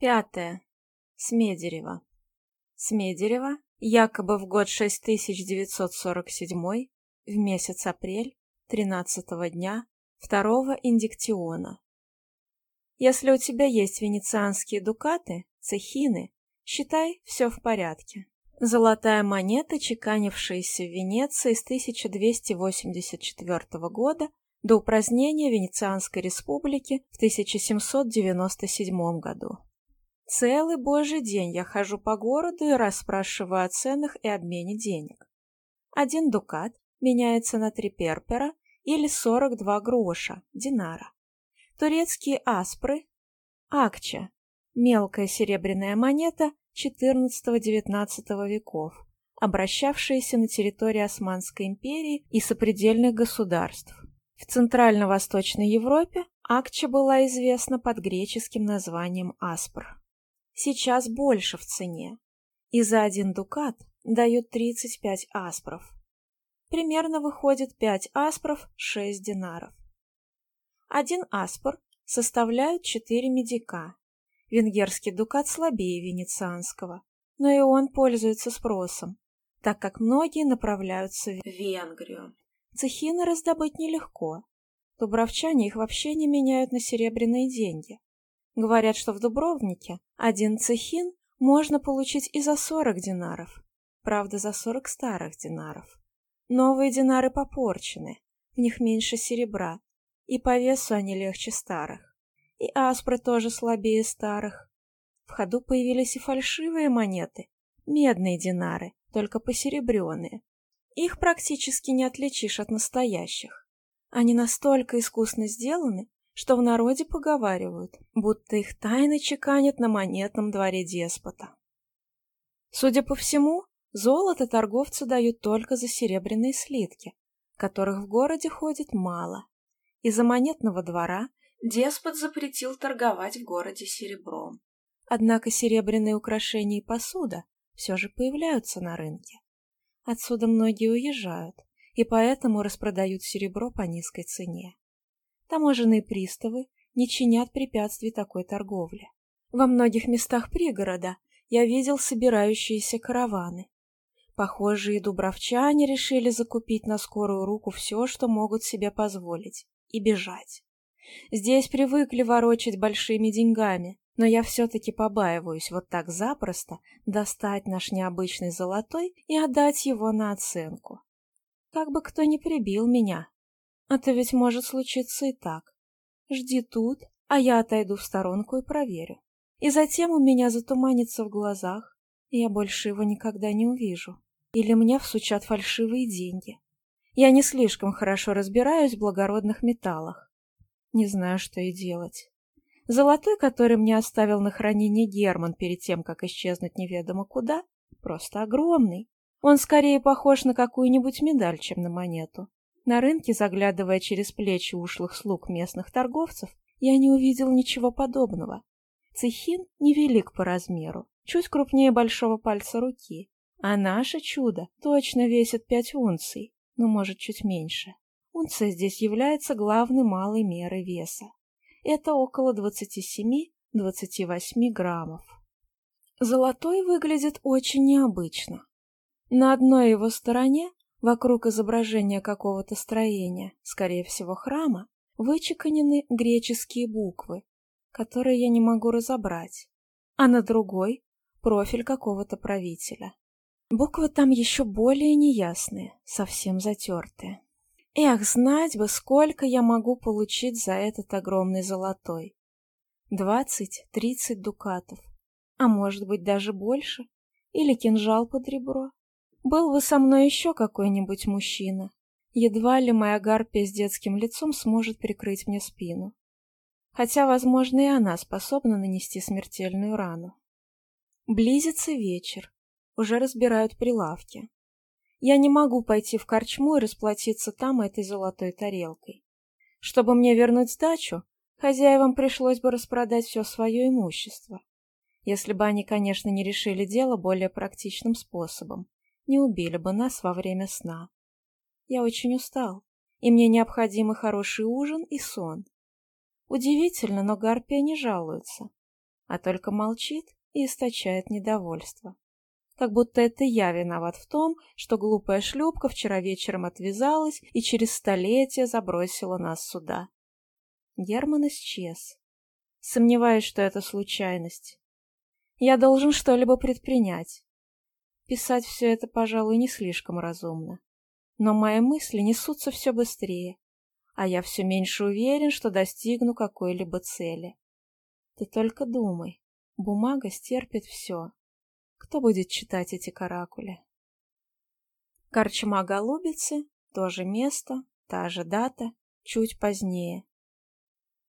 Пятое. Смедерева. Смедерева, якобы в год 6947, в месяц апрель, 13 дня, второго индиктиона. Если у тебя есть венецианские дукаты, цехины, считай, все в порядке. Золотая монета, чеканившаяся в Венеции с 1284 года до упразднения Венецианской республики в 1797 году. Целый божий день я хожу по городу и расспрашиваю о ценах и обмене денег. Один дукат меняется на три перпера или 42 гроша, динара. Турецкие аспры, акча, мелкая серебряная монета XIV-XIX веков, обращавшаяся на территории Османской империи и сопредельных государств. В Центрально-Восточной Европе акча была известна под греческим названием аспр сейчас больше в цене, и за один дукат дают 35 аспров. Примерно выходит 5 аспров 6 динаров. Один аспор составляют 4 медика. Венгерский дукат слабее венецианского, но и он пользуется спросом, так как многие направляются в Венгрию. Цехины раздобыть нелегко. Дубровчане их вообще не меняют на серебряные деньги, Говорят, что в Дубровнике один цехин можно получить и за 40 динаров. Правда, за 40 старых динаров. Новые динары попорчены, в них меньше серебра, и по весу они легче старых. И аспры тоже слабее старых. В ходу появились и фальшивые монеты, медные динары, только посеребренные. Их практически не отличишь от настоящих. Они настолько искусно сделаны, что в народе поговаривают, будто их тайны чеканят на монетном дворе деспота. Судя по всему, золото торговцы дают только за серебряные слитки, которых в городе ходит мало. Из-за монетного двора деспот запретил торговать в городе серебром. Однако серебряные украшения и посуда все же появляются на рынке. Отсюда многие уезжают, и поэтому распродают серебро по низкой цене таможенные приставы не чинят препятствий такой торговле. Во многих местах пригорода я видел собирающиеся караваны. Похожие и дубровчане решили закупить на скорую руку все, что могут себе позволить, и бежать. Здесь привыкли ворочать большими деньгами, но я все-таки побаиваюсь вот так запросто достать наш необычный золотой и отдать его на оценку. Как бы кто ни прибил меня, это а ведь может случиться и так. Жди тут, а я отойду в сторонку и проверю. И затем у меня затуманится в глазах, и я больше его никогда не увижу. Или мне всучат фальшивые деньги. Я не слишком хорошо разбираюсь в благородных металлах. Не знаю, что и делать. Золотой, который мне оставил на хранение Герман перед тем, как исчезнуть неведомо куда, просто огромный. Он скорее похож на какую-нибудь медаль, чем на монету. На рынке, заглядывая через плечи ушлых слуг местных торговцев, я не увидел ничего подобного. Цехин невелик по размеру, чуть крупнее большого пальца руки, а наше чудо точно весит пять унций, но ну, может чуть меньше. Унция здесь является главной малой мерой веса. Это около 27-28 граммов. Золотой выглядит очень необычно. На одной его стороне Вокруг изображения какого-то строения, скорее всего храма, вычеканены греческие буквы, которые я не могу разобрать, а на другой — профиль какого-то правителя. Буквы там еще более неясные, совсем затертые. Эх, знать бы, сколько я могу получить за этот огромный золотой. Двадцать-тридцать дукатов, а может быть даже больше, или кинжал под ребро. Был бы со мной еще какой-нибудь мужчина. Едва ли моя гарпия с детским лицом сможет прикрыть мне спину. Хотя, возможно, и она способна нанести смертельную рану. Близится вечер. Уже разбирают прилавки. Я не могу пойти в корчму и расплатиться там этой золотой тарелкой. Чтобы мне вернуть сдачу, хозяевам пришлось бы распродать все свое имущество. Если бы они, конечно, не решили дело более практичным способом не убили бы нас во время сна. Я очень устал, и мне необходимы хороший ужин и сон. Удивительно, но Гарпия не жалуется, а только молчит и источает недовольство. Как будто это я виноват в том, что глупая шлюпка вчера вечером отвязалась и через столетие забросила нас сюда. Герман исчез. Сомневаюсь, что это случайность. Я должен что-либо предпринять. Писать все это, пожалуй, не слишком разумно. Но мои мысли несутся все быстрее, а я все меньше уверен, что достигну какой-либо цели. Ты только думай, бумага стерпит все. Кто будет читать эти каракули? Корчма Голубицы, то же место, та же дата, чуть позднее.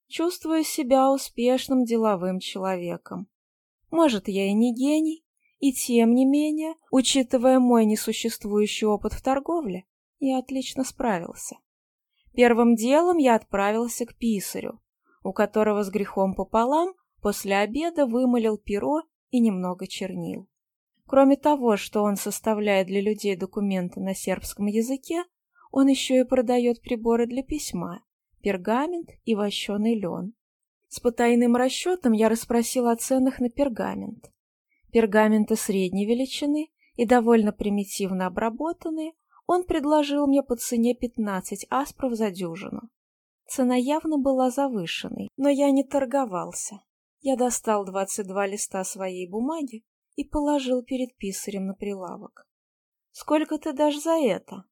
Чувствую себя успешным деловым человеком. Может, я и не гений, и тем не менее, учитывая мой несуществующий опыт в торговле, я отлично справился. Первым делом я отправился к писарю, у которого с грехом пополам после обеда вымолил перо и немного чернил. Кроме того, что он составляет для людей документы на сербском языке, он еще и продает приборы для письма, пергамент и вощеный лен. С потайным расчетом я расспросил о ценах на пергамент. Пергамент средней величины и довольно примитивно обработанные, он предложил мне по цене 15 аспров за дюжину. Цена явно была завышенной, но я не торговался. Я достал 22 листа своей бумаги и положил перед писарем на прилавок. «Сколько ты дашь за это?»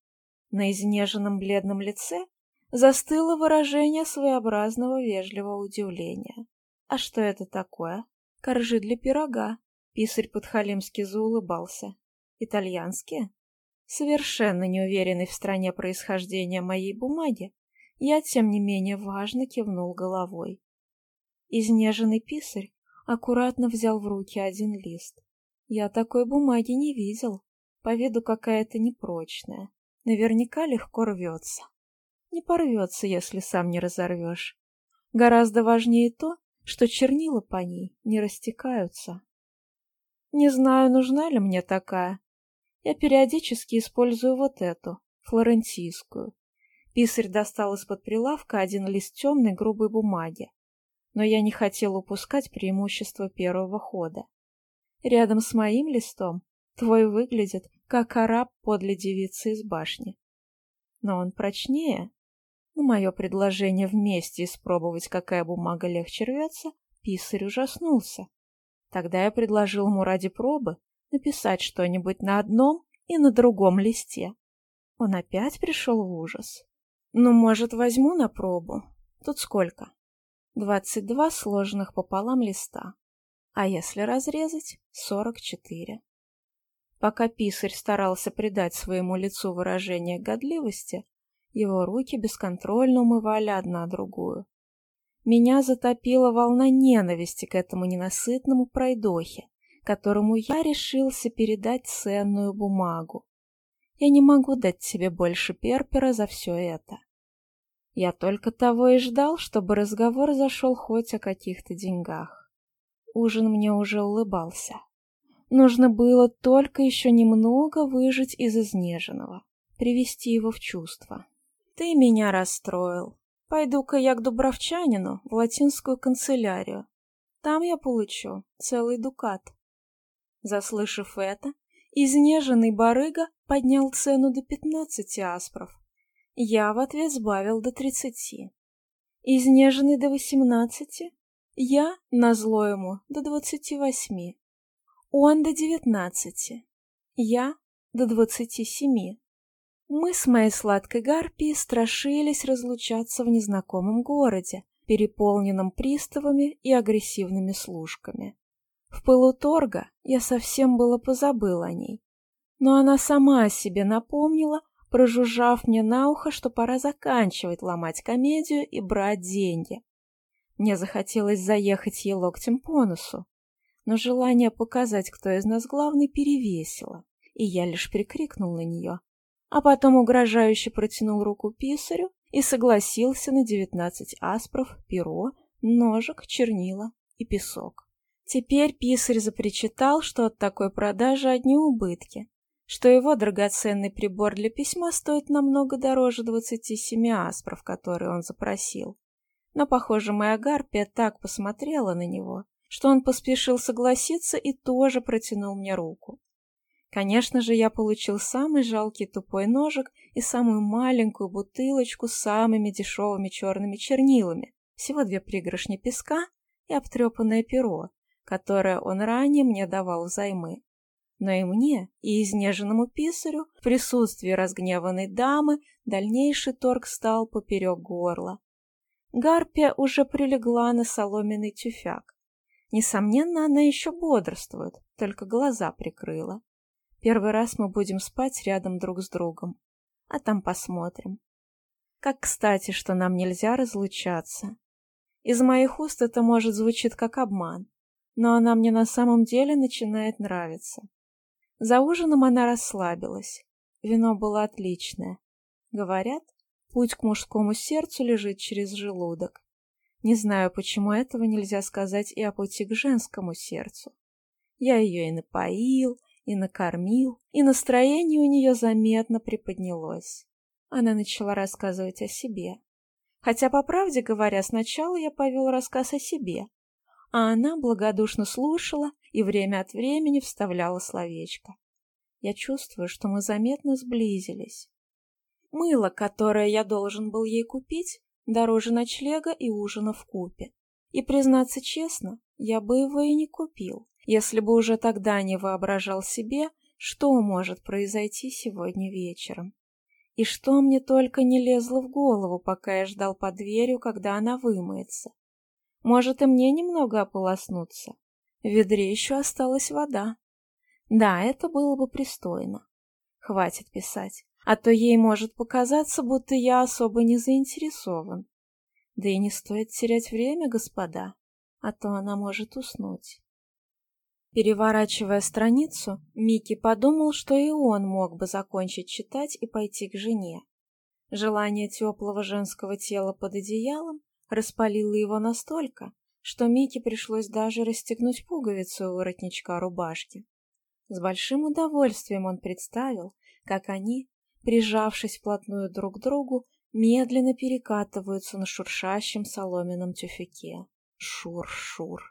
На изнеженном бледном лице застыло выражение своеобразного вежливого удивления. «А что это такое?» «Коржи для пирога», Писарь подхалимски заулыбался. «Итальянские?» «Совершенно неуверенный в стране происхождения моей бумаги, я, тем не менее, важно кивнул головой. Изнеженный писарь аккуратно взял в руки один лист. Я такой бумаги не видел, по виду какая-то непрочная. Наверняка легко рвется. Не порвется, если сам не разорвешь. Гораздо важнее то, что чернила по ней не растекаются, не знаю, нужна ли мне такая. Я периодически использую вот эту, флорентийскую. Писарь достал из-под прилавка один лист темной грубой бумаги. Но я не хотел упускать преимущество первого хода. Рядом с моим листом твой выглядит, как араб подле девицы из башни. Но он прочнее. На мое предложение вместе испробовать, какая бумага легче рвется, писарь ужаснулся. Тогда я предложил ему ради пробы написать что-нибудь на одном и на другом листе. Он опять пришел в ужас. «Ну, может, возьму на пробу? Тут сколько?» «Двадцать два сложенных пополам листа. А если разрезать? Сорок четыре». Пока писарь старался придать своему лицу выражение годливости, его руки бесконтрольно умывали одна другую меня затопила волна ненависти к этому ненасытному пройдохе, которому я решился передать ценную бумагу. Я не могу дать себе больше перпера за все это. Я только того и ждал, чтобы разговор зашел хоть о каких-то деньгах. Ужин мне уже улыбался. Нужно было только еще немного выжить из изнеженного, привести его в чувство. Ты меня расстроил. Пойду-ка я к Дубровчанину в латинскую канцелярию. Там я получу целый дукат. Заслышав это, изнеженный барыга поднял цену до пятнадцати аспров. Я в ответ сбавил до тридцати. Изнеженный до восемнадцати, я, назло ему, до двадцати восьми. Он до девятнадцати, я до двадцати семи. Мы с моей сладкой гарпией страшились разлучаться в незнакомом городе, переполненном приставами и агрессивными служками. В пылу торга я совсем было позабыл о ней, но она сама о себе напомнила, прожужжав мне на ухо, что пора заканчивать ломать комедию и брать деньги. Мне захотелось заехать ей локтем по носу, но желание показать, кто из нас главный, перевесило, и я лишь прикрикнул на нее, а потом угрожающе протянул руку писарю и согласился на девятнадцать аспров, перо, ножек, чернила и песок. Теперь писарь запричитал, что от такой продажи одни убытки, что его драгоценный прибор для письма стоит намного дороже двадцати семи аспров, которые он запросил. Но, похоже, моя гарпия так посмотрела на него, что он поспешил согласиться и тоже протянул мне руку. Конечно же, я получил самый жалкий тупой ножик и самую маленькую бутылочку с самыми дешевыми черными чернилами, всего две пригоршни песка и обтрепанное перо, которое он ранее мне давал взаймы. Но и мне, и изнеженному писарю, в присутствии разгневанной дамы, дальнейший торг стал поперек горла. Гарпия уже прилегла на соломенный тюфяк. Несомненно, она еще бодрствует, только глаза прикрыла. Первый раз мы будем спать рядом друг с другом, а там посмотрим. Как кстати, что нам нельзя разлучаться. Из моих уст это, может, звучит как обман, но она мне на самом деле начинает нравиться. За ужином она расслабилась. Вино было отличное. Говорят, путь к мужскому сердцу лежит через желудок. Не знаю, почему этого нельзя сказать и о пути к женскому сердцу. Я ее и напоил, и накормил, и настроение у нее заметно приподнялось. Она начала рассказывать о себе. Хотя, по правде говоря, сначала я повел рассказ о себе, а она благодушно слушала и время от времени вставляла словечко. Я чувствую, что мы заметно сблизились. Мыло, которое я должен был ей купить, дороже ночлега и ужина в купе. И, признаться честно, я бы его и не купил. Если бы уже тогда не воображал себе, что может произойти сегодня вечером. И что мне только не лезло в голову, пока я ждал под дверью, когда она вымоется. Может, и мне немного ополоснуться. В ведре еще осталась вода. Да, это было бы пристойно. Хватит писать, а то ей может показаться, будто я особо не заинтересован. Да и не стоит терять время, господа, а то она может уснуть. Переворачивая страницу, Микки подумал, что и он мог бы закончить читать и пойти к жене. Желание теплого женского тела под одеялом распалило его настолько, что Микки пришлось даже расстегнуть пуговицу у воротничка рубашки. С большим удовольствием он представил, как они, прижавшись вплотную друг к другу, медленно перекатываются на шуршащем соломенном тюфяке. Шур-шур.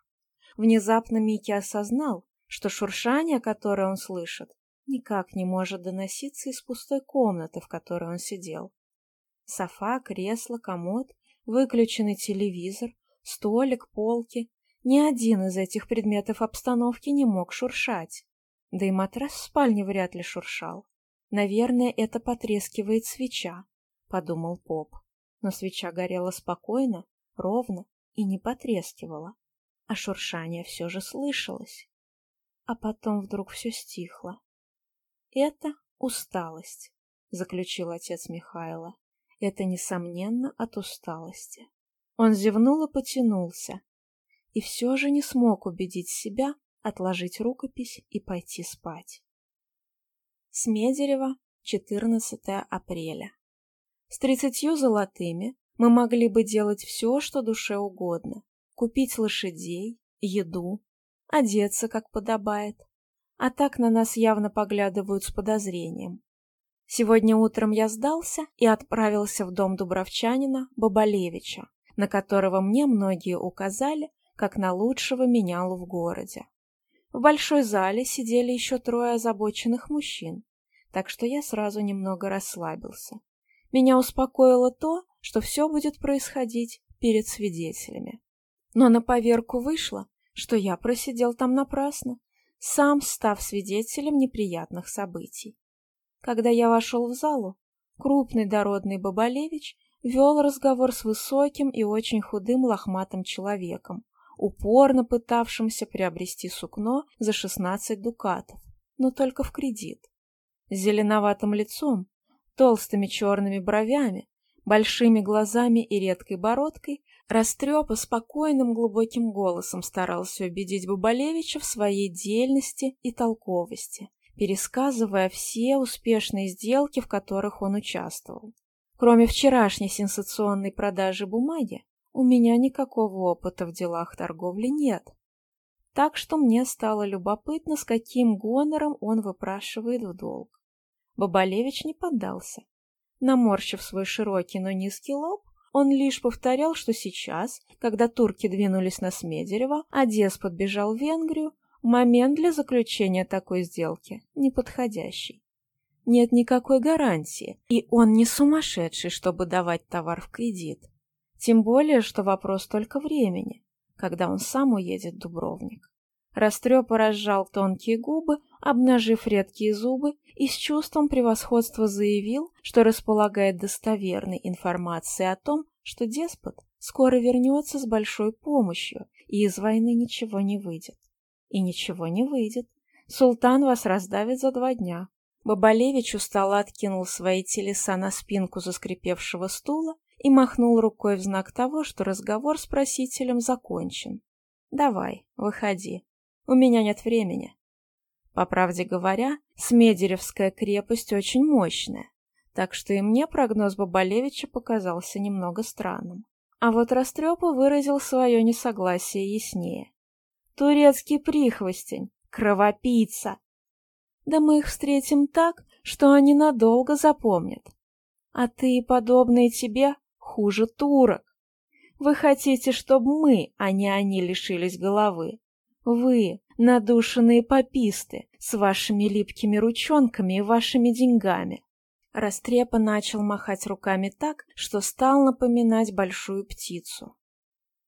Внезапно Микки осознал, что шуршание, которое он слышит, никак не может доноситься из пустой комнаты, в которой он сидел. Софа, кресло, комод, выключенный телевизор, столик, полки. Ни один из этих предметов обстановки не мог шуршать. Да и матрас в спальне вряд ли шуршал. «Наверное, это потрескивает свеча», — подумал Поп. Но свеча горела спокойно, ровно и не потрескивала а шуршание все же слышалось. А потом вдруг все стихло. «Это усталость», — заключил отец Михайла. «Это, несомненно, от усталости». Он зевнул и потянулся, и все же не смог убедить себя отложить рукопись и пойти спать. Смедерева, 14 апреля. С тридцатью золотыми мы могли бы делать все, что душе угодно, купить лошадей, еду, одеться, как подобает. А так на нас явно поглядывают с подозрением. Сегодня утром я сдался и отправился в дом дубровчанина Бабалевича, на которого мне многие указали, как на лучшего менялу в городе. В большой зале сидели еще трое озабоченных мужчин, так что я сразу немного расслабился. Меня успокоило то, что все будет происходить перед свидетелями. Но на поверку вышло, что я просидел там напрасно, сам став свидетелем неприятных событий. Когда я вошел в залу, крупный дородный Бабалевич вел разговор с высоким и очень худым лохматым человеком, упорно пытавшимся приобрести сукно за 16 дукатов, но только в кредит. С зеленоватым лицом, толстыми черными бровями, Большими глазами и редкой бородкой Растрепа спокойным глубоким голосом старался убедить Бабалевича в своей дельности и толковости, пересказывая все успешные сделки, в которых он участвовал. Кроме вчерашней сенсационной продажи бумаги, у меня никакого опыта в делах торговли нет. Так что мне стало любопытно, с каким гонором он выпрашивает в долг. Бабалевич не поддался, Наморщив свой широкий, но низкий лоб, он лишь повторял, что сейчас, когда турки двинулись на Смедерево, а деспот бежал в Венгрию, момент для заключения такой сделки неподходящий. Нет никакой гарантии, и он не сумасшедший, чтобы давать товар в кредит. Тем более, что вопрос только времени, когда он сам уедет в Дубровник. Растрепа разжал тонкие губы, обнажив редкие зубы, и с чувством превосходства заявил, что располагает достоверной информацией о том, что деспот скоро вернется с большой помощью, и из войны ничего не выйдет. И ничего не выйдет. Султан вас раздавит за два дня. Бабалевич устало откинул свои телеса на спинку заскрипевшего стула и махнул рукой в знак того, что разговор с просителем закончен. «Давай, выходи», у меня нет времени. По правде говоря, Смедеревская крепость очень мощная, так что и мне прогноз Бабалевича показался немного странным. А вот Растрепа выразил свое несогласие яснее. «Турецкий прихвостень! Кровопийца!» «Да мы их встретим так, что они надолго запомнят. А ты и подобные тебе хуже турок. Вы хотите, чтобы мы, а не они, лишились головы. Вы, надушенные пописты, с вашими липкими ручонками и вашими деньгами. Растрепа начал махать руками так, что стал напоминать большую птицу.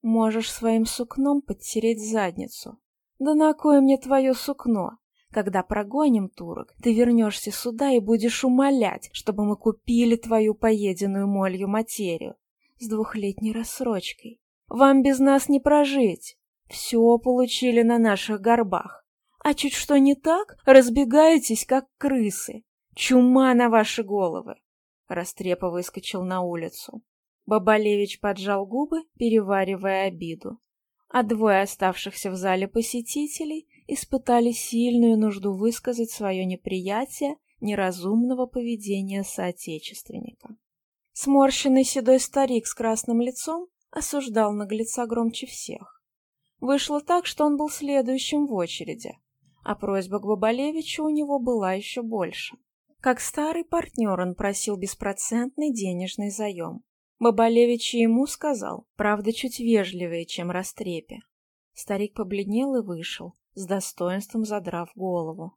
Можешь своим сукном подтереть задницу. Да на кое мне твое сукно? Когда прогоним турок, ты вернешься сюда и будешь умолять, чтобы мы купили твою поеденную молью материю с двухлетней рассрочкой. Вам без нас не прожить. Все получили на наших горбах. А чуть что не так, разбегаетесь, как крысы. Чума на ваши головы!» Растрепа выскочил на улицу. Бабалевич поджал губы, переваривая обиду. А двое оставшихся в зале посетителей испытали сильную нужду высказать свое неприятие неразумного поведения соотечественника. Сморщенный седой старик с красным лицом осуждал наглеца громче всех. Вышло так, что он был следующим в очереди, а просьба к Бабалевичу у него была еще больше. Как старый партнер он просил беспроцентный денежный заем. Бабалевич ему сказал, правда, чуть вежливее, чем растрепе. Старик побледнел и вышел, с достоинством задрав голову.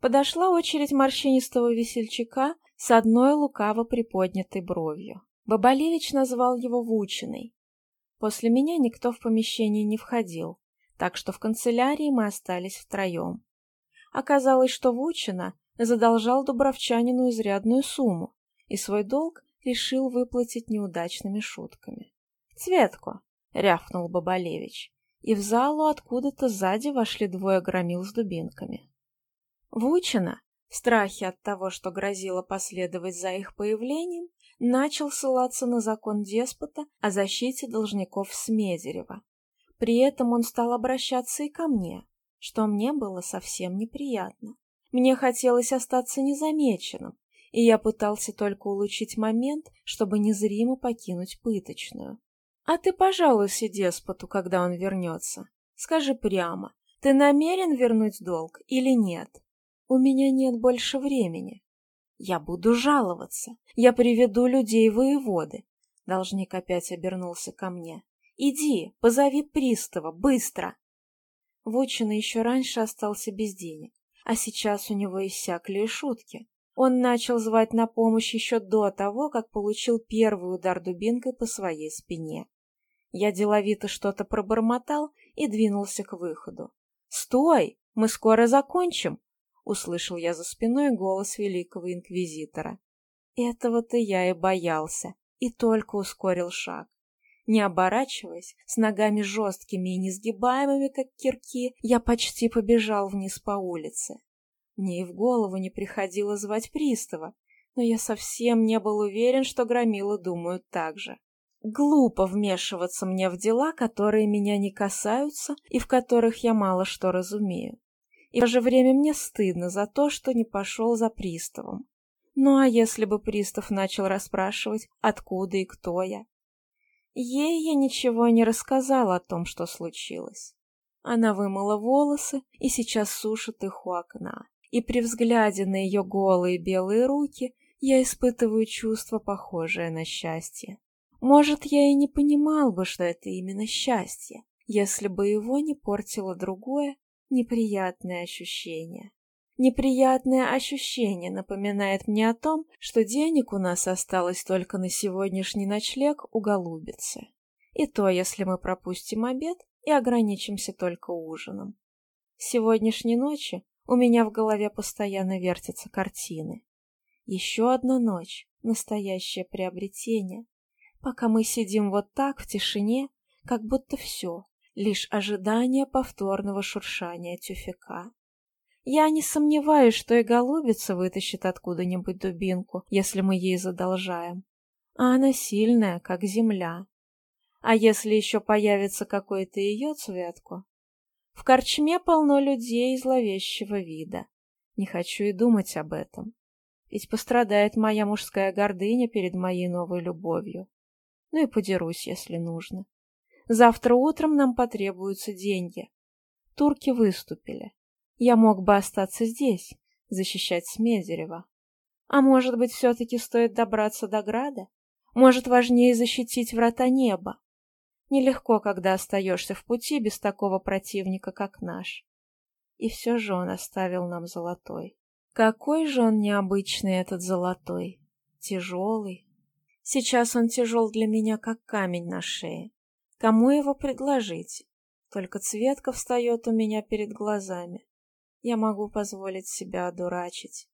Подошла очередь морщинистого весельчака с одной лукаво приподнятой бровью. Бабалевич назвал его Вучиной, После меня никто в помещение не входил, так что в канцелярии мы остались втроем. Оказалось, что Вучина задолжал Дубровчанину изрядную сумму и свой долг решил выплатить неудачными шутками. «Цветку!» — рявкнул Бабалевич, и в залу откуда-то сзади вошли двое громил с дубинками. Вучина, в страхе от того, что грозило последовать за их появлением, начал ссылаться на закон деспота о защите должников Смедерева. При этом он стал обращаться и ко мне, что мне было совсем неприятно. Мне хотелось остаться незамеченным, и я пытался только улучшить момент, чтобы незримо покинуть пыточную. «А ты пожалуйся деспоту, когда он вернется. Скажи прямо, ты намерен вернуть долг или нет?» «У меня нет больше времени», я буду жаловаться. Я приведу людей воеводы. Должник опять обернулся ко мне. Иди, позови пристава, быстро. Вочина еще раньше остался без денег, а сейчас у него иссякли и шутки. Он начал звать на помощь еще до того, как получил первый удар дубинкой по своей спине. Я деловито что-то пробормотал и двинулся к выходу. «Стой! Мы скоро закончим!» услышал я за спиной голос великого инквизитора. Этого-то я и боялся, и только ускорил шаг. Не оборачиваясь, с ногами жесткими и несгибаемыми, как кирки, я почти побежал вниз по улице. Мне и в голову не приходило звать пристава, но я совсем не был уверен, что громила думают так же. Глупо вмешиваться мне в дела, которые меня не касаются и в которых я мало что разумею и в то же время мне стыдно за то, что не пошел за приставом. Ну а если бы пристав начал расспрашивать, откуда и кто я? Ей я ничего не рассказала о том, что случилось. Она вымыла волосы и сейчас сушит их у окна. И при взгляде на ее голые белые руки я испытываю чувство, похожее на счастье. Может, я и не понимал бы, что это именно счастье, если бы его не портило другое, неприятное ощущение. Неприятное ощущение напоминает мне о том, что денег у нас осталось только на сегодняшний ночлег у голубицы. И то, если мы пропустим обед и ограничимся только ужином. сегодняшней ночи у меня в голове постоянно вертятся картины. Еще одна ночь, настоящее приобретение. Пока мы сидим вот так в тишине, как будто все, лишь ожидание повторного шуршания тюфяка. Я не сомневаюсь, что и голубица вытащит откуда-нибудь дубинку, если мы ей задолжаем. А она сильная, как земля. А если еще появится какой-то ее цветку? В корчме полно людей зловещего вида. Не хочу и думать об этом. Ведь пострадает моя мужская гордыня перед моей новой любовью. Ну и подерусь, если нужно. Завтра утром нам потребуются деньги. Турки выступили. Я мог бы остаться здесь, защищать Смедерева. А может быть, все-таки стоит добраться до Града? Может, важнее защитить врата неба? Нелегко, когда остаешься в пути без такого противника, как наш. И все же он оставил нам золотой. Какой же он необычный, этот золотой. Тяжелый. Сейчас он тяжел для меня, как камень на шее. Кому его предложить? Только Цветка встает у меня перед глазами. Я могу позволить себя одурачить.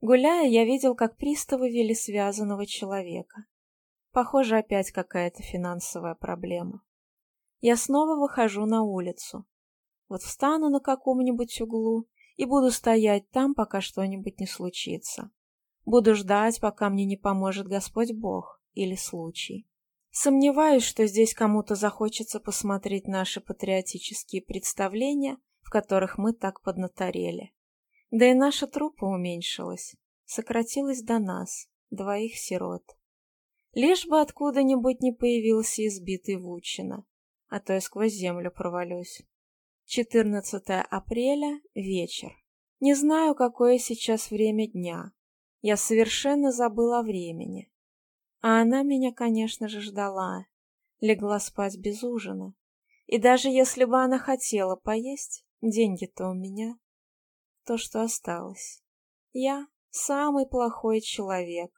Гуляя, я видел, как приставы вели связанного человека. Похоже, опять какая-то финансовая проблема. Я снова выхожу на улицу. Вот встану на каком-нибудь углу и буду стоять там, пока что-нибудь не случится. Буду ждать, пока мне не поможет Господь Бог или случай. Сомневаюсь, что здесь кому-то захочется посмотреть наши патриотические представления, в которых мы так поднаторели. Да и наша труппа уменьшилась, сократилась до нас, двоих сирот. Лишь бы откуда-нибудь не появился избитый Вучина, а то я сквозь землю провалюсь. 14 апреля, вечер. Не знаю, какое сейчас время дня. Я совершенно забыла о времени. А она меня, конечно же, ждала. Легла спать без ужина. И даже если бы она хотела поесть, деньги-то у меня. То, что осталось. Я самый плохой человек.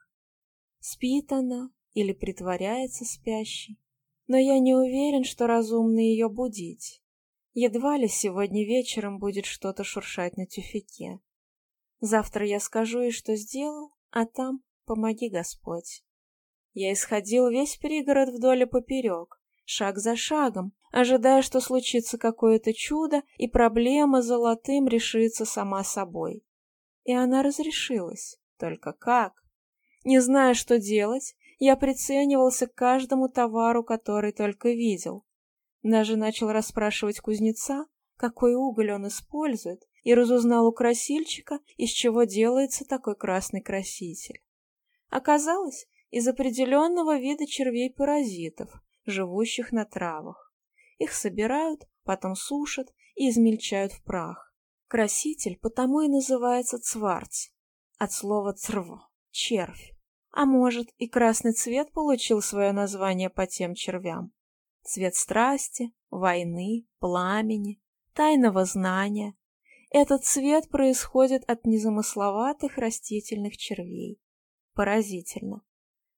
Спит она или притворяется спящей. Но я не уверен, что разумно ее будить. Едва ли сегодня вечером будет что-то шуршать на тюфяке. Завтра я скажу ей, что сделал, а там помоги Господь. Я исходил весь пригород вдоль и поперек, шаг за шагом, ожидая, что случится какое-то чудо, и проблема золотым решится сама собой. И она разрешилась. Только как? Не зная, что делать, я приценивался к каждому товару, который только видел. Даже начал расспрашивать кузнеца, какой уголь он использует, и разузнал у красильщика, из чего делается такой красный краситель. Оказалось, из определенного вида червей-паразитов, живущих на травах. Их собирают, потом сушат и измельчают в прах. Краситель потому и называется цварц, от слова црво — червь. А может, и красный цвет получил свое название по тем червям. Цвет страсти, войны, пламени, тайного знания. Этот цвет происходит от незамысловатых растительных червей. Поразительно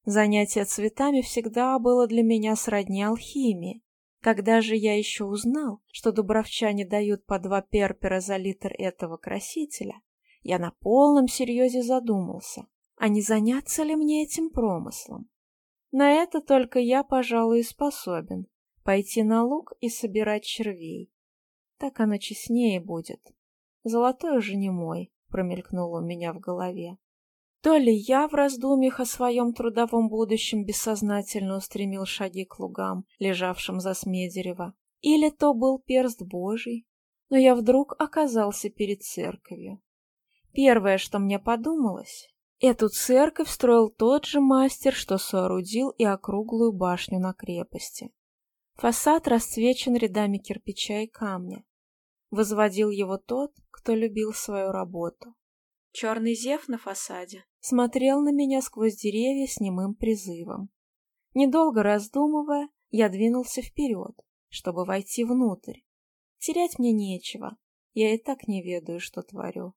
Занятие цветами всегда было для меня сродни алхимии. Когда же я еще узнал, что дубровчане дают по два перпера за литр этого красителя, я на полном серьезе задумался, а не заняться ли мне этим промыслом. На это только я, пожалуй, способен — пойти на луг и собирать червей. Так оно честнее будет. Золотой уже не мой, — промелькнуло у меня в голове. То ли я в раздумьях о своем трудовом будущем бессознательно устремил шаги к лугам, лежавшим за Смедерева, или то был перст Божий, но я вдруг оказался перед церковью. Первое, что мне подумалось, эту церковь строил тот же мастер, что соорудил и округлую башню на крепости. Фасад расцвечен рядами кирпича и камня. Возводил его тот, кто любил свою работу. Черный зев на фасаде смотрел на меня сквозь деревья с немым призывом. Недолго раздумывая, я двинулся вперед, чтобы войти внутрь. Терять мне нечего, я и так не ведаю, что творю.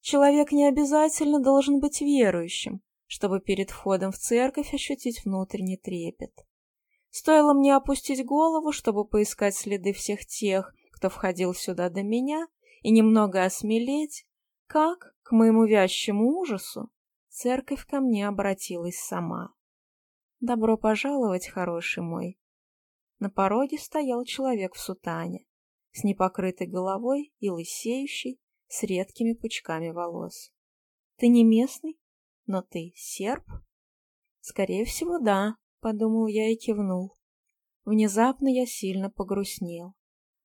Человек не обязательно должен быть верующим, чтобы перед входом в церковь ощутить внутренний трепет. Стоило мне опустить голову, чтобы поискать следы всех тех, кто входил сюда до меня, и немного осмелеть, как, к моему вязчему ужасу, церковь ко мне обратилась сама. «Добро пожаловать, хороший мой!» На пороге стоял человек в сутане, с непокрытой головой и лысеющий, с редкими пучками волос. «Ты не местный, но ты серб?» «Скорее всего, да», — подумал я и кивнул. Внезапно я сильно погрустнел,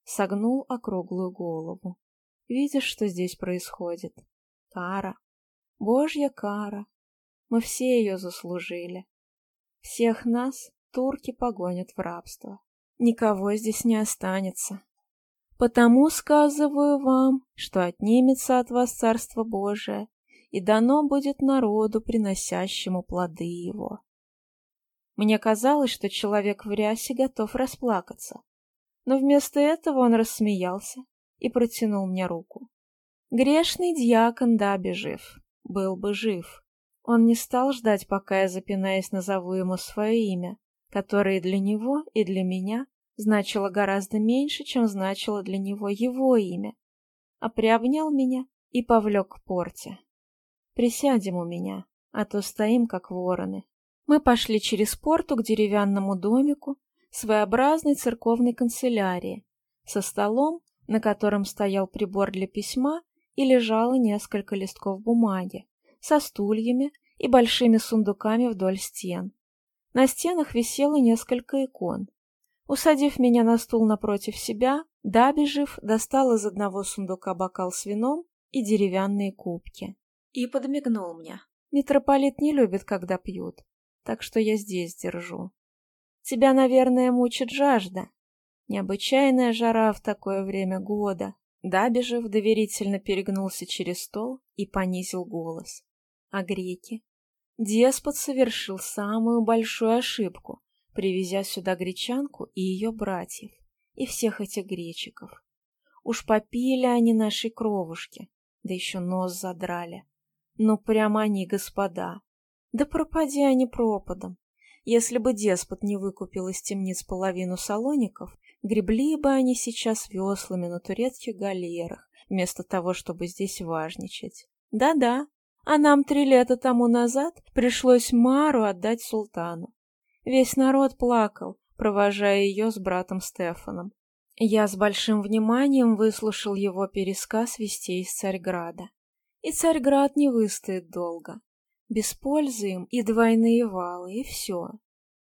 согнул округлую голову. «Видишь, что здесь происходит? Кара, Божья кара. Мы все ее заслужили. Всех нас турки погонят в рабство. Никого здесь не останется. Потому сказываю вам, что отнимется от вас Царство Божие, и дано будет народу, приносящему плоды его. Мне казалось, что человек в рясе готов расплакаться, но вместо этого он рассмеялся и протянул мне руку. Грешный дьякон да бежив был бы жив. Он не стал ждать, пока я, запинаясь, назову ему свое имя, которое для него и для меня значило гораздо меньше, чем значило для него его имя, а приобнял меня и повлек к порте. «Присядем у меня, а то стоим, как вороны». Мы пошли через порту к деревянному домику, своеобразной церковной канцелярии, со столом, на котором стоял прибор для письма и лежало несколько листков бумаги со стульями и большими сундуками вдоль стен. На стенах висело несколько икон. Усадив меня на стул напротив себя, Дабежев достал из одного сундука бокал с вином и деревянные кубки. И подмигнул мне. Митрополит не любит, когда пьют, так что я здесь держу. Тебя, наверное, мучит жажда. Необычайная жара в такое время года. Дабежев доверительно перегнулся через стол и понизил голос. А греки? Деспот совершил самую большую ошибку, привезя сюда гречанку и ее братьев, и всех этих гречиков. Уж попили они нашей кровушки, да еще нос задрали. Ну, прямо они, господа. Да пропади они пропадом. Если бы деспот не выкупил из темниц половину салоников Гребли бы они сейчас веслами на турецких галерах, вместо того, чтобы здесь важничать. Да-да, а нам три лета тому назад пришлось Мару отдать султану. Весь народ плакал, провожая ее с братом Стефаном. Я с большим вниманием выслушал его пересказ вестей из Царьграда. И Царьград не выстоит долго. Без пользы им и двойные валы, и все.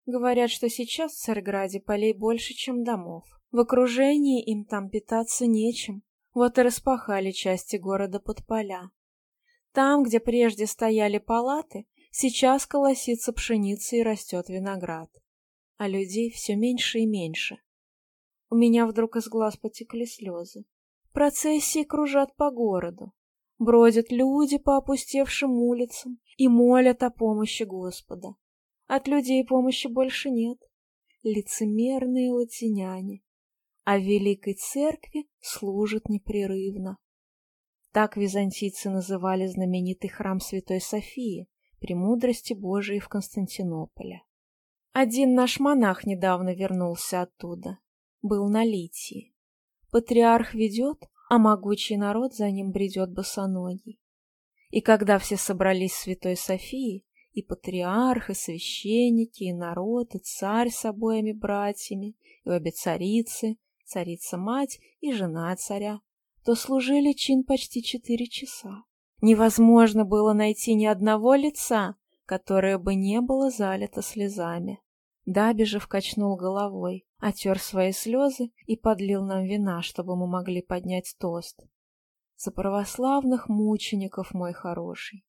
Говорят, что сейчас в Царграде полей больше, чем домов. В окружении им там питаться нечем. Вот и распахали части города под поля. Там, где прежде стояли палаты, сейчас колосится пшеница и растет виноград. А людей все меньше и меньше. У меня вдруг из глаз потекли слезы. Процессии кружат по городу. Бродят люди по опустевшим улицам и молят о помощи Господа. От людей помощи больше нет. Лицемерные латиняне. А Великой Церкви служат непрерывно. Так византийцы называли знаменитый храм Святой Софии, премудрости Божией в Константинополе. Один наш монах недавно вернулся оттуда. Был на Литии. Патриарх ведет, а могучий народ за ним бредет босоногий. И когда все собрались в Святой Софии, и патриарх, и священники, и народ, и царь с обоими братьями, и обе царицы, царица-мать и жена царя, то служили чин почти четыре часа. Невозможно было найти ни одного лица, которое бы не было залито слезами. Дабежев качнул головой, отер свои слезы и подлил нам вина, чтобы мы могли поднять тост. За православных мучеников, мой хороший,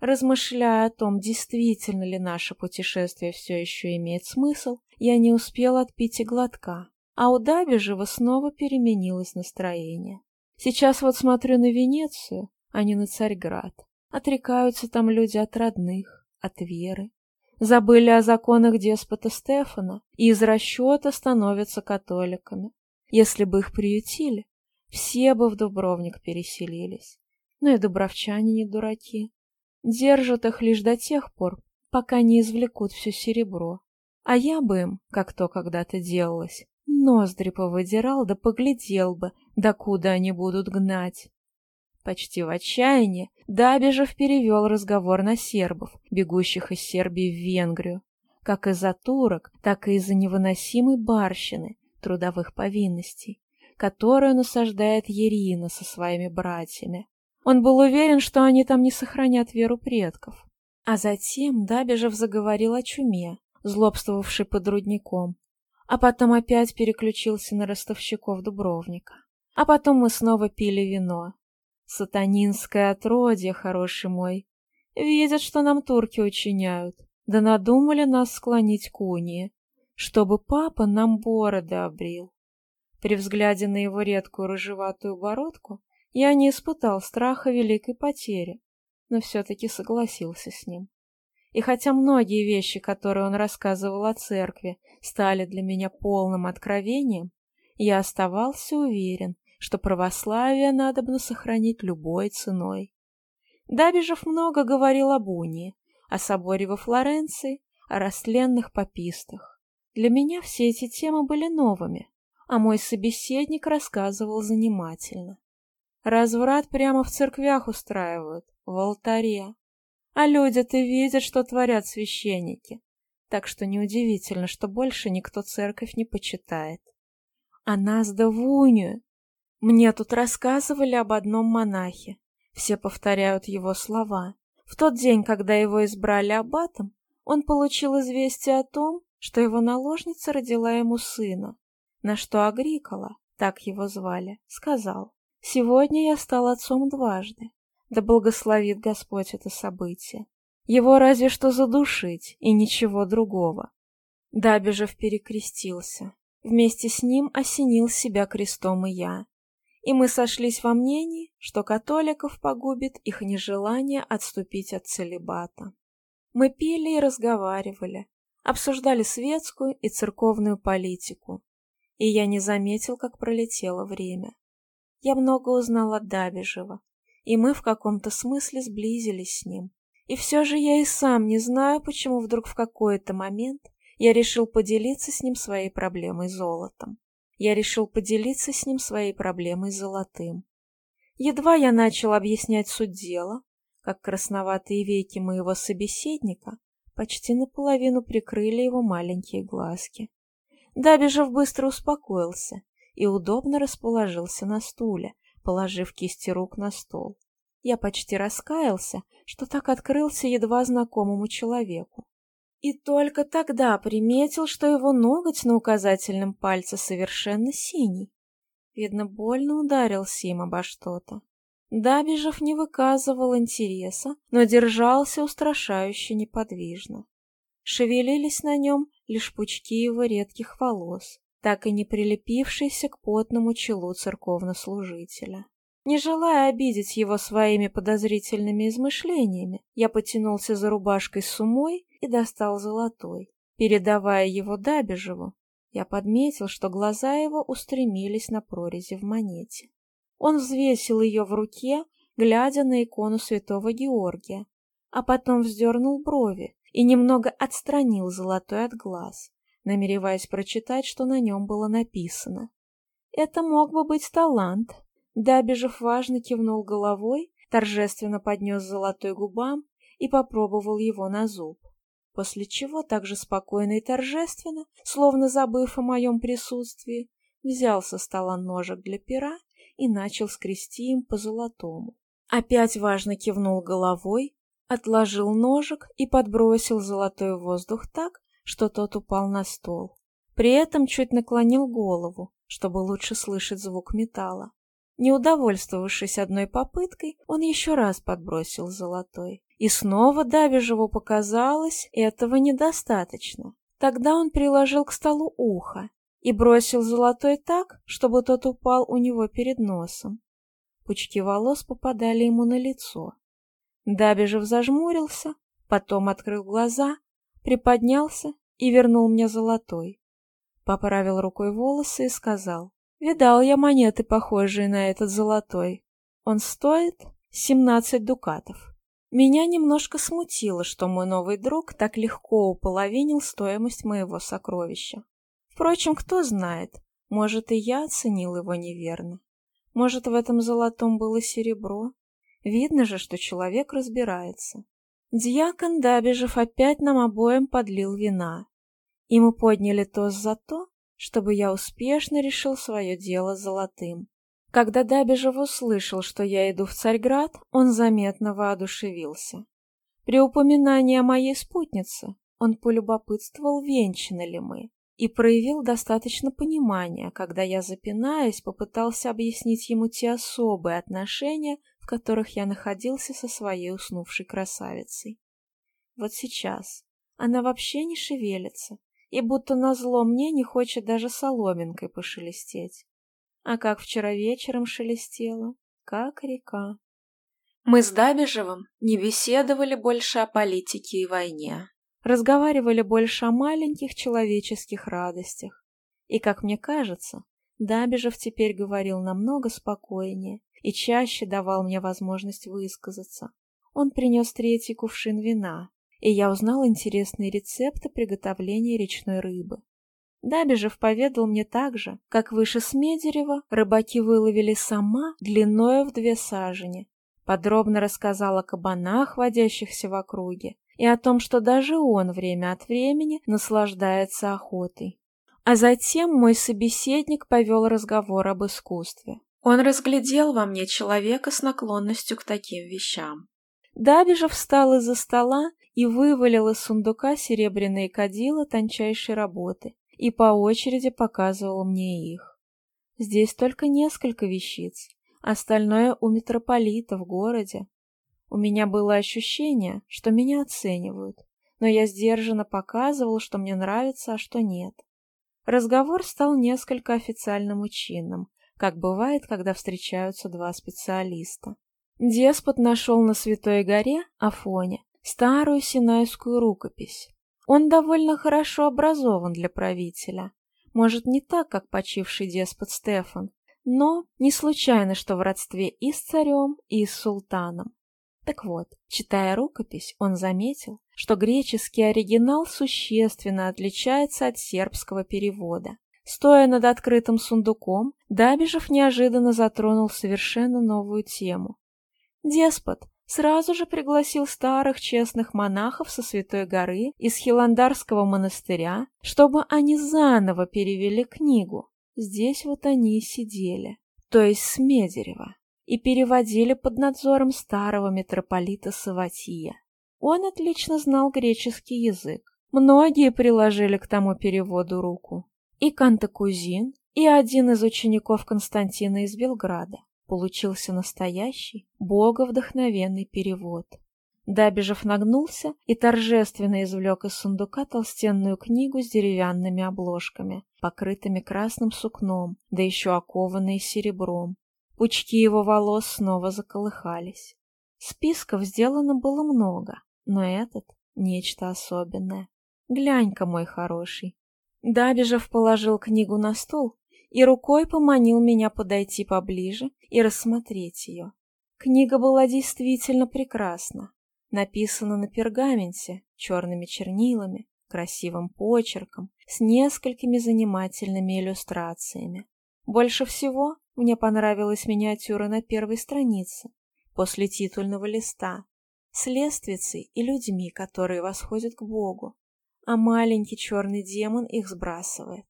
размышляя о том, действительно ли наше путешествие все еще имеет смысл, я не успела отпить и глотка, а у Дабежева снова переменилось настроение. Сейчас вот смотрю на Венецию, а не на Царьград. Отрекаются там люди от родных, от веры. Забыли о законах деспота Стефана и из расчета становятся католиками. Если бы их приютили, все бы в Дубровник переселились. Но ну и дубровчане не дураки. Держат их лишь до тех пор, пока не извлекут все серебро. А я бы им, как то когда-то делалось, ноздри повыдирал да поглядел бы, докуда они будут гнать. Почти в отчаянии Дабежев перевел разговор на сербов, бегущих из Сербии в Венгрию, как из-за турок, так и из-за невыносимой барщины, трудовых повинностей, которую насаждает Ерина со своими братьями. Он был уверен, что они там не сохранят веру предков. А затем Дабежев заговорил о чуме, злобствовавшей под рудником, а потом опять переключился на ростовщиков Дубровника. А потом мы снова пили вино. Сатанинское отродье, хороший мой. Видят, что нам турки учиняют, да надумали нас склонить к унии, чтобы папа нам бороды обрил. При взгляде на его редкую рыжеватую бородку я не испытал страха великой потери, но все-таки согласился с ним. И хотя многие вещи, которые он рассказывал о церкви, стали для меня полным откровением, я оставался уверен, что православие надо бы сохранить любой ценой. Дабежев много говорил об унии, о соборе во Флоренции, о растленных папистах. Для меня все эти темы были новыми, а мой собеседник рассказывал занимательно. Разврат прямо в церквях устраивают, в алтаре. А люди-то видят, что творят священники. Так что неудивительно, что больше никто церковь не почитает. А нас да вунию. Мне тут рассказывали об одном монахе. Все повторяют его слова. В тот день, когда его избрали аббатом, он получил известие о том, что его наложница родила ему сына, на что Агрикола, так его звали, сказал. Сегодня я стал отцом дважды. Да благословит Господь это событие. Его разве что задушить, и ничего другого. Дабежев перекрестился. Вместе с ним осенил себя крестом и я. И мы сошлись во мнении, что католиков погубит их нежелание отступить от целебата. Мы пили и разговаривали, обсуждали светскую и церковную политику. И я не заметил, как пролетело время я много узнала от Дабежева, и мы в каком-то смысле сблизились с ним. И все же я и сам не знаю, почему вдруг в какой-то момент я решил поделиться с ним своей проблемой золотом. Я решил поделиться с ним своей проблемой золотым. Едва я начал объяснять суть дела, как красноватые веки моего собеседника почти наполовину прикрыли его маленькие глазки. Дабежев быстро успокоился и удобно расположился на стуле, положив кисти рук на стол. Я почти раскаялся, что так открылся едва знакомому человеку. И только тогда приметил, что его ноготь на указательном пальце совершенно синий. Видно, больно ударил сим обо что-то. Дабежев не выказывал интереса, но держался устрашающе неподвижно. Шевелились на нем лишь пучки его редких волос так и не прилепившийся к потному челу церковнослужителя. Не желая обидеть его своими подозрительными измышлениями, я потянулся за рубашкой с умой и достал золотой. Передавая его Дабежеву, я подметил, что глаза его устремились на прорези в монете. Он взвесил ее в руке, глядя на икону святого Георгия, а потом вздернул брови и немного отстранил золотой от глаз намереваясь прочитать, что на нем было написано. «Это мог бы быть талант». Дабежев важно кивнул головой, торжественно поднес золотой губам и попробовал его на зуб. После чего также спокойно и торжественно, словно забыв о моем присутствии, взял со стола ножик для пера и начал скрести им по золотому. Опять важно кивнул головой, отложил ножик и подбросил золотой воздух так, что тот упал на стол. При этом чуть наклонил голову, чтобы лучше слышать звук металла. Не удовольствовавшись одной попыткой, он еще раз подбросил золотой. И снова Давижеву показалось, этого недостаточно. Тогда он приложил к столу ухо и бросил золотой так, чтобы тот упал у него перед носом. Пучки волос попадали ему на лицо. Дабежев зажмурился, потом открыл глаза приподнялся и вернул мне золотой. Поправил рукой волосы и сказал, «Видал я монеты, похожие на этот золотой. Он стоит семнадцать дукатов». Меня немножко смутило, что мой новый друг так легко уполовинил стоимость моего сокровища. Впрочем, кто знает, может, и я оценил его неверно. Может, в этом золотом было серебро. Видно же, что человек разбирается. Дьякон, Дабежев опять нам обоим, подлил вина. И мы подняли тост за то, чтобы я успешно решил свое дело золотым. Когда Дабежев услышал, что я иду в Царьград, он заметно воодушевился. При упоминании о моей спутнице он полюбопытствовал, венчаны ли мы, и проявил достаточно понимания, когда я, запинаясь, попытался объяснить ему те особые отношения, которых я находился со своей уснувшей красавицей. Вот сейчас она вообще не шевелится, и будто назло мне не хочет даже соломинкой пошелестеть. А как вчера вечером шелестела, как река. Мы с Дабежевым не беседовали больше о политике и войне. Разговаривали больше о маленьких человеческих радостях. И, как мне кажется, Дабежев теперь говорил намного спокойнее и чаще давал мне возможность высказаться. Он принес третий кувшин вина, и я узнал интересные рецепты приготовления речной рыбы. Дабежев поведал мне также, как выше Смедерева рыбаки выловили сама длиною в две сажени. Подробно рассказал о кабанах, водящихся в округе, и о том, что даже он время от времени наслаждается охотой. А затем мой собеседник повел разговор об искусстве. Он разглядел во мне человека с наклонностью к таким вещам. Дабежев встал из-за стола и вывалил из сундука серебряные кадила тончайшей работы и по очереди показывал мне их. Здесь только несколько вещиц, остальное у митрополита в городе. У меня было ощущение, что меня оценивают, но я сдержанно показывал, что мне нравится, а что нет. Разговор стал несколько официальным и чинным, как бывает, когда встречаются два специалиста. Деспот нашел на Святой горе, Афоне, старую синайскую рукопись. Он довольно хорошо образован для правителя. Может, не так, как почивший деспот Стефан, но не случайно, что в родстве и с царем, и с султаном. Так вот, читая рукопись, он заметил, что греческий оригинал существенно отличается от сербского перевода. Стоя над открытым сундуком, Дабежев неожиданно затронул совершенно новую тему. Деспот сразу же пригласил старых честных монахов со Святой горы из Хиландарского монастыря, чтобы они заново перевели книгу. Здесь вот они и сидели, то есть Смедерева и переводили под надзором старого митрополита Саватия. Он отлично знал греческий язык. Многие приложили к тому переводу руку. И Кантакузин, и один из учеников Константина из Белграда. Получился настоящий, боговдохновенный перевод. Дабежев нагнулся и торжественно извлек из сундука толстенную книгу с деревянными обложками, покрытыми красным сукном, да еще окованной серебром, Пучки его волос снова заколыхались. Списков сделано было много, но этот — нечто особенное. Глянь-ка, мой хороший. Дабежев положил книгу на стол и рукой поманил меня подойти поближе и рассмотреть ее. Книга была действительно прекрасна. Написана на пергаменте, черными чернилами, красивым почерком, с несколькими занимательными иллюстрациями. Больше всего мне понравилась миниатюра на первой странице, после титульного листа, с лествицей и людьми, которые восходят к Богу, а маленький черный демон их сбрасывает.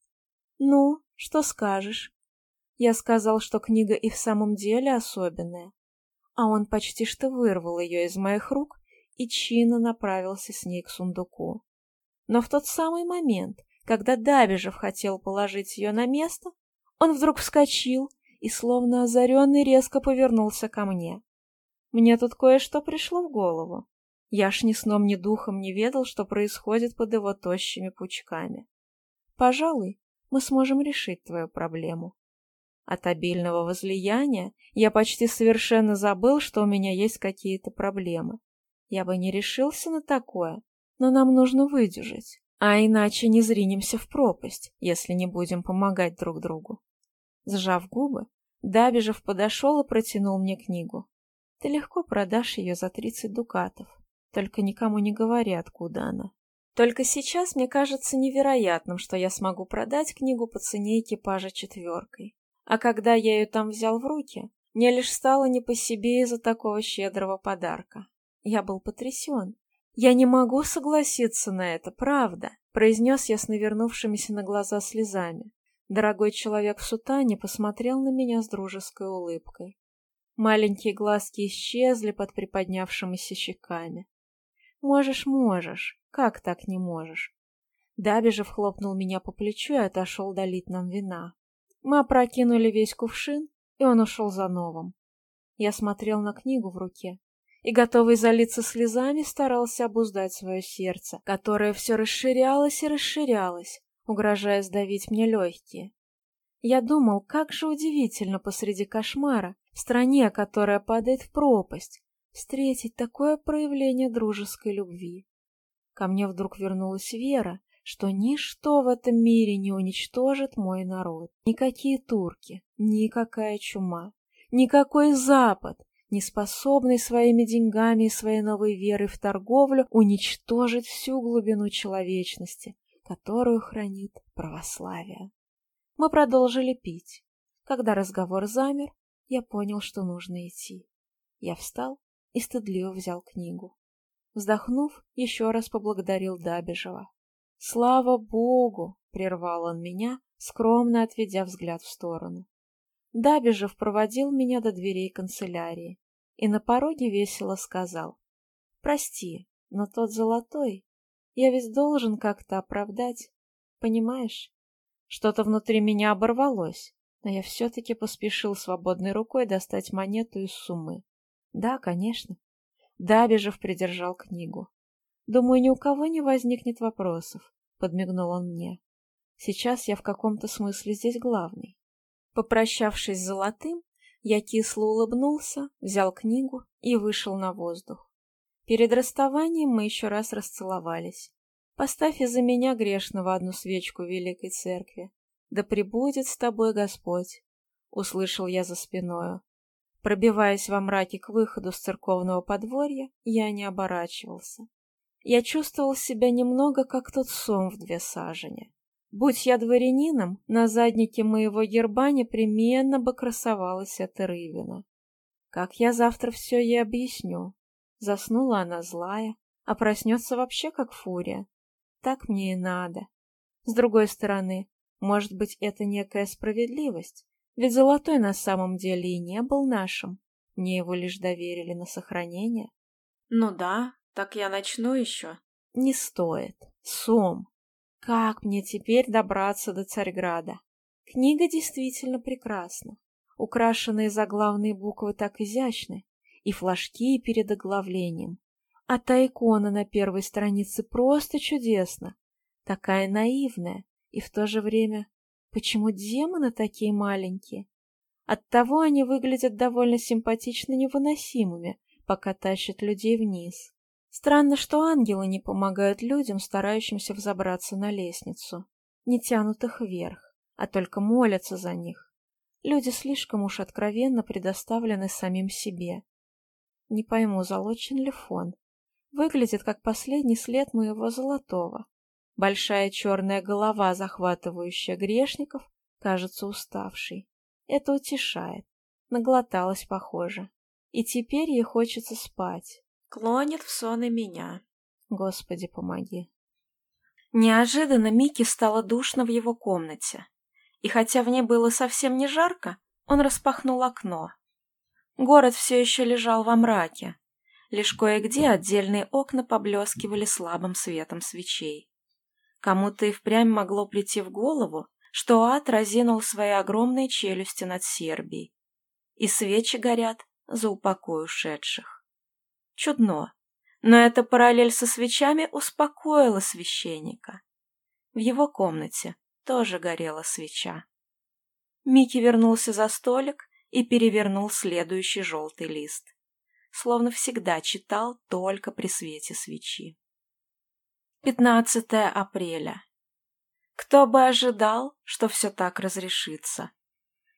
«Ну, что скажешь?» Я сказал, что книга и в самом деле особенная, а он почти что вырвал ее из моих рук и чинно направился с ней к сундуку. Но в тот самый момент, когда Дабежев хотел положить ее на место, он вдруг вскочил, и словно озаренный резко повернулся ко мне. Мне тут кое-что пришло в голову. Я ж ни сном, ни духом не ведал, что происходит под его тощими пучками. Пожалуй, мы сможем решить твою проблему. От обильного возлияния я почти совершенно забыл, что у меня есть какие-то проблемы. Я бы не решился на такое, но нам нужно выдержать, а иначе не зринемся в пропасть, если не будем помогать друг другу. Сжав губы, Дабежев подошел и протянул мне книгу. Ты легко продашь ее за тридцать дукатов. Только никому не говори, откуда она. Только сейчас мне кажется невероятным, что я смогу продать книгу по цене экипажа четверкой. А когда я ее там взял в руки, мне лишь стало не по себе из-за такого щедрого подарка. Я был потрясен. «Я не могу согласиться на это, правда», — произнес я с навернувшимися на глаза слезами. Дорогой человек в сутане посмотрел на меня с дружеской улыбкой. Маленькие глазки исчезли под приподнявшимися щеками. «Можешь, можешь. Как так не можешь?» Дабежев хлопнул меня по плечу и отошел долить нам вина. Мы опрокинули весь кувшин, и он ушел за новым. Я смотрел на книгу в руке и, готовый залиться слезами, старался обуздать свое сердце, которое все расширялось и расширялось, угрожая сдавить мне легкие. Я думал, как же удивительно посреди кошмара, в стране, которая падает в пропасть, встретить такое проявление дружеской любви. Ко мне вдруг вернулась вера, что ничто в этом мире не уничтожит мой народ. Никакие турки, никакая чума, никакой Запад, не способный своими деньгами и своей новой верой в торговлю уничтожить всю глубину человечности, которую хранит православие. Мы продолжили пить. Когда разговор замер, я понял, что нужно идти. Я встал и стыдливо взял книгу. Вздохнув, еще раз поблагодарил Дабежева. «Слава Богу!» — прервал он меня, скромно отведя взгляд в сторону. Дабежев проводил меня до дверей канцелярии и на пороге весело сказал. «Прости, но тот золотой я ведь должен как-то оправдать, понимаешь? Что-то внутри меня оборвалось, но я все-таки поспешил свободной рукой достать монету из суммы. Да, конечно. Дабежев придержал книгу. Думаю, ни у кого не возникнет вопросов, подмигнул он мне. Сейчас я в каком-то смысле здесь главный. Попрощавшись с золотым, я кисло улыбнулся, взял книгу и вышел на воздух. Перед расставанием мы еще раз расцеловались. Поставь из-за меня грешного одну свечку в Великой Церкви. Да пребудет с тобой Господь, — услышал я за спиною. Пробиваясь во мраке к выходу с церковного подворья, я не оборачивался. Я чувствовал себя немного, как тот сом в две сажени. Будь я дворянином, на заднике моего герба непременно бы красовалась эта рыбина. Как я завтра все ей объясню? Заснула она злая, а проснется вообще как фурия. Так мне и надо. С другой стороны, может быть, это некая справедливость, ведь Золотой на самом деле и не был нашим, мне его лишь доверили на сохранение. Ну да, так я начну еще. Не стоит. Сом, как мне теперь добраться до Царьграда? Книга действительно прекрасна. Украшенные заглавные буквы так изящны, и флажки перед оглавлением. А та икона на первой странице просто чудесна. Такая наивная и в то же время... Почему демоны такие маленькие? Оттого они выглядят довольно симпатично невыносимыми, пока тащат людей вниз. Странно, что ангелы не помогают людям, старающимся взобраться на лестницу, не тянут их вверх, а только молятся за них. Люди слишком уж откровенно предоставлены самим себе. Не пойму, залочен ли фон. Выглядит как последний след моего золотого. Большая черная голова, захватывающая грешников, кажется уставшей. Это утешает. Наглоталась, похоже. И теперь ей хочется спать. Клонит в сон и меня. Господи, помоги. Неожиданно Микки стало душно в его комнате. И хотя в ней было совсем не жарко, он распахнул окно. Город все еще лежал во мраке. Лишь кое-где отдельные окна поблескивали слабым светом свечей. Кому-то и впрямь могло прийти в голову, что ад разинул свои огромные челюсти над Сербией. И свечи горят за упокой ушедших. Чудно, но эта параллель со свечами успокоила священника. В его комнате тоже горела свеча. Микки вернулся за столик и перевернул следующий желтый лист. Словно всегда читал только при свете свечи. 15 апреля. Кто бы ожидал, что все так разрешится?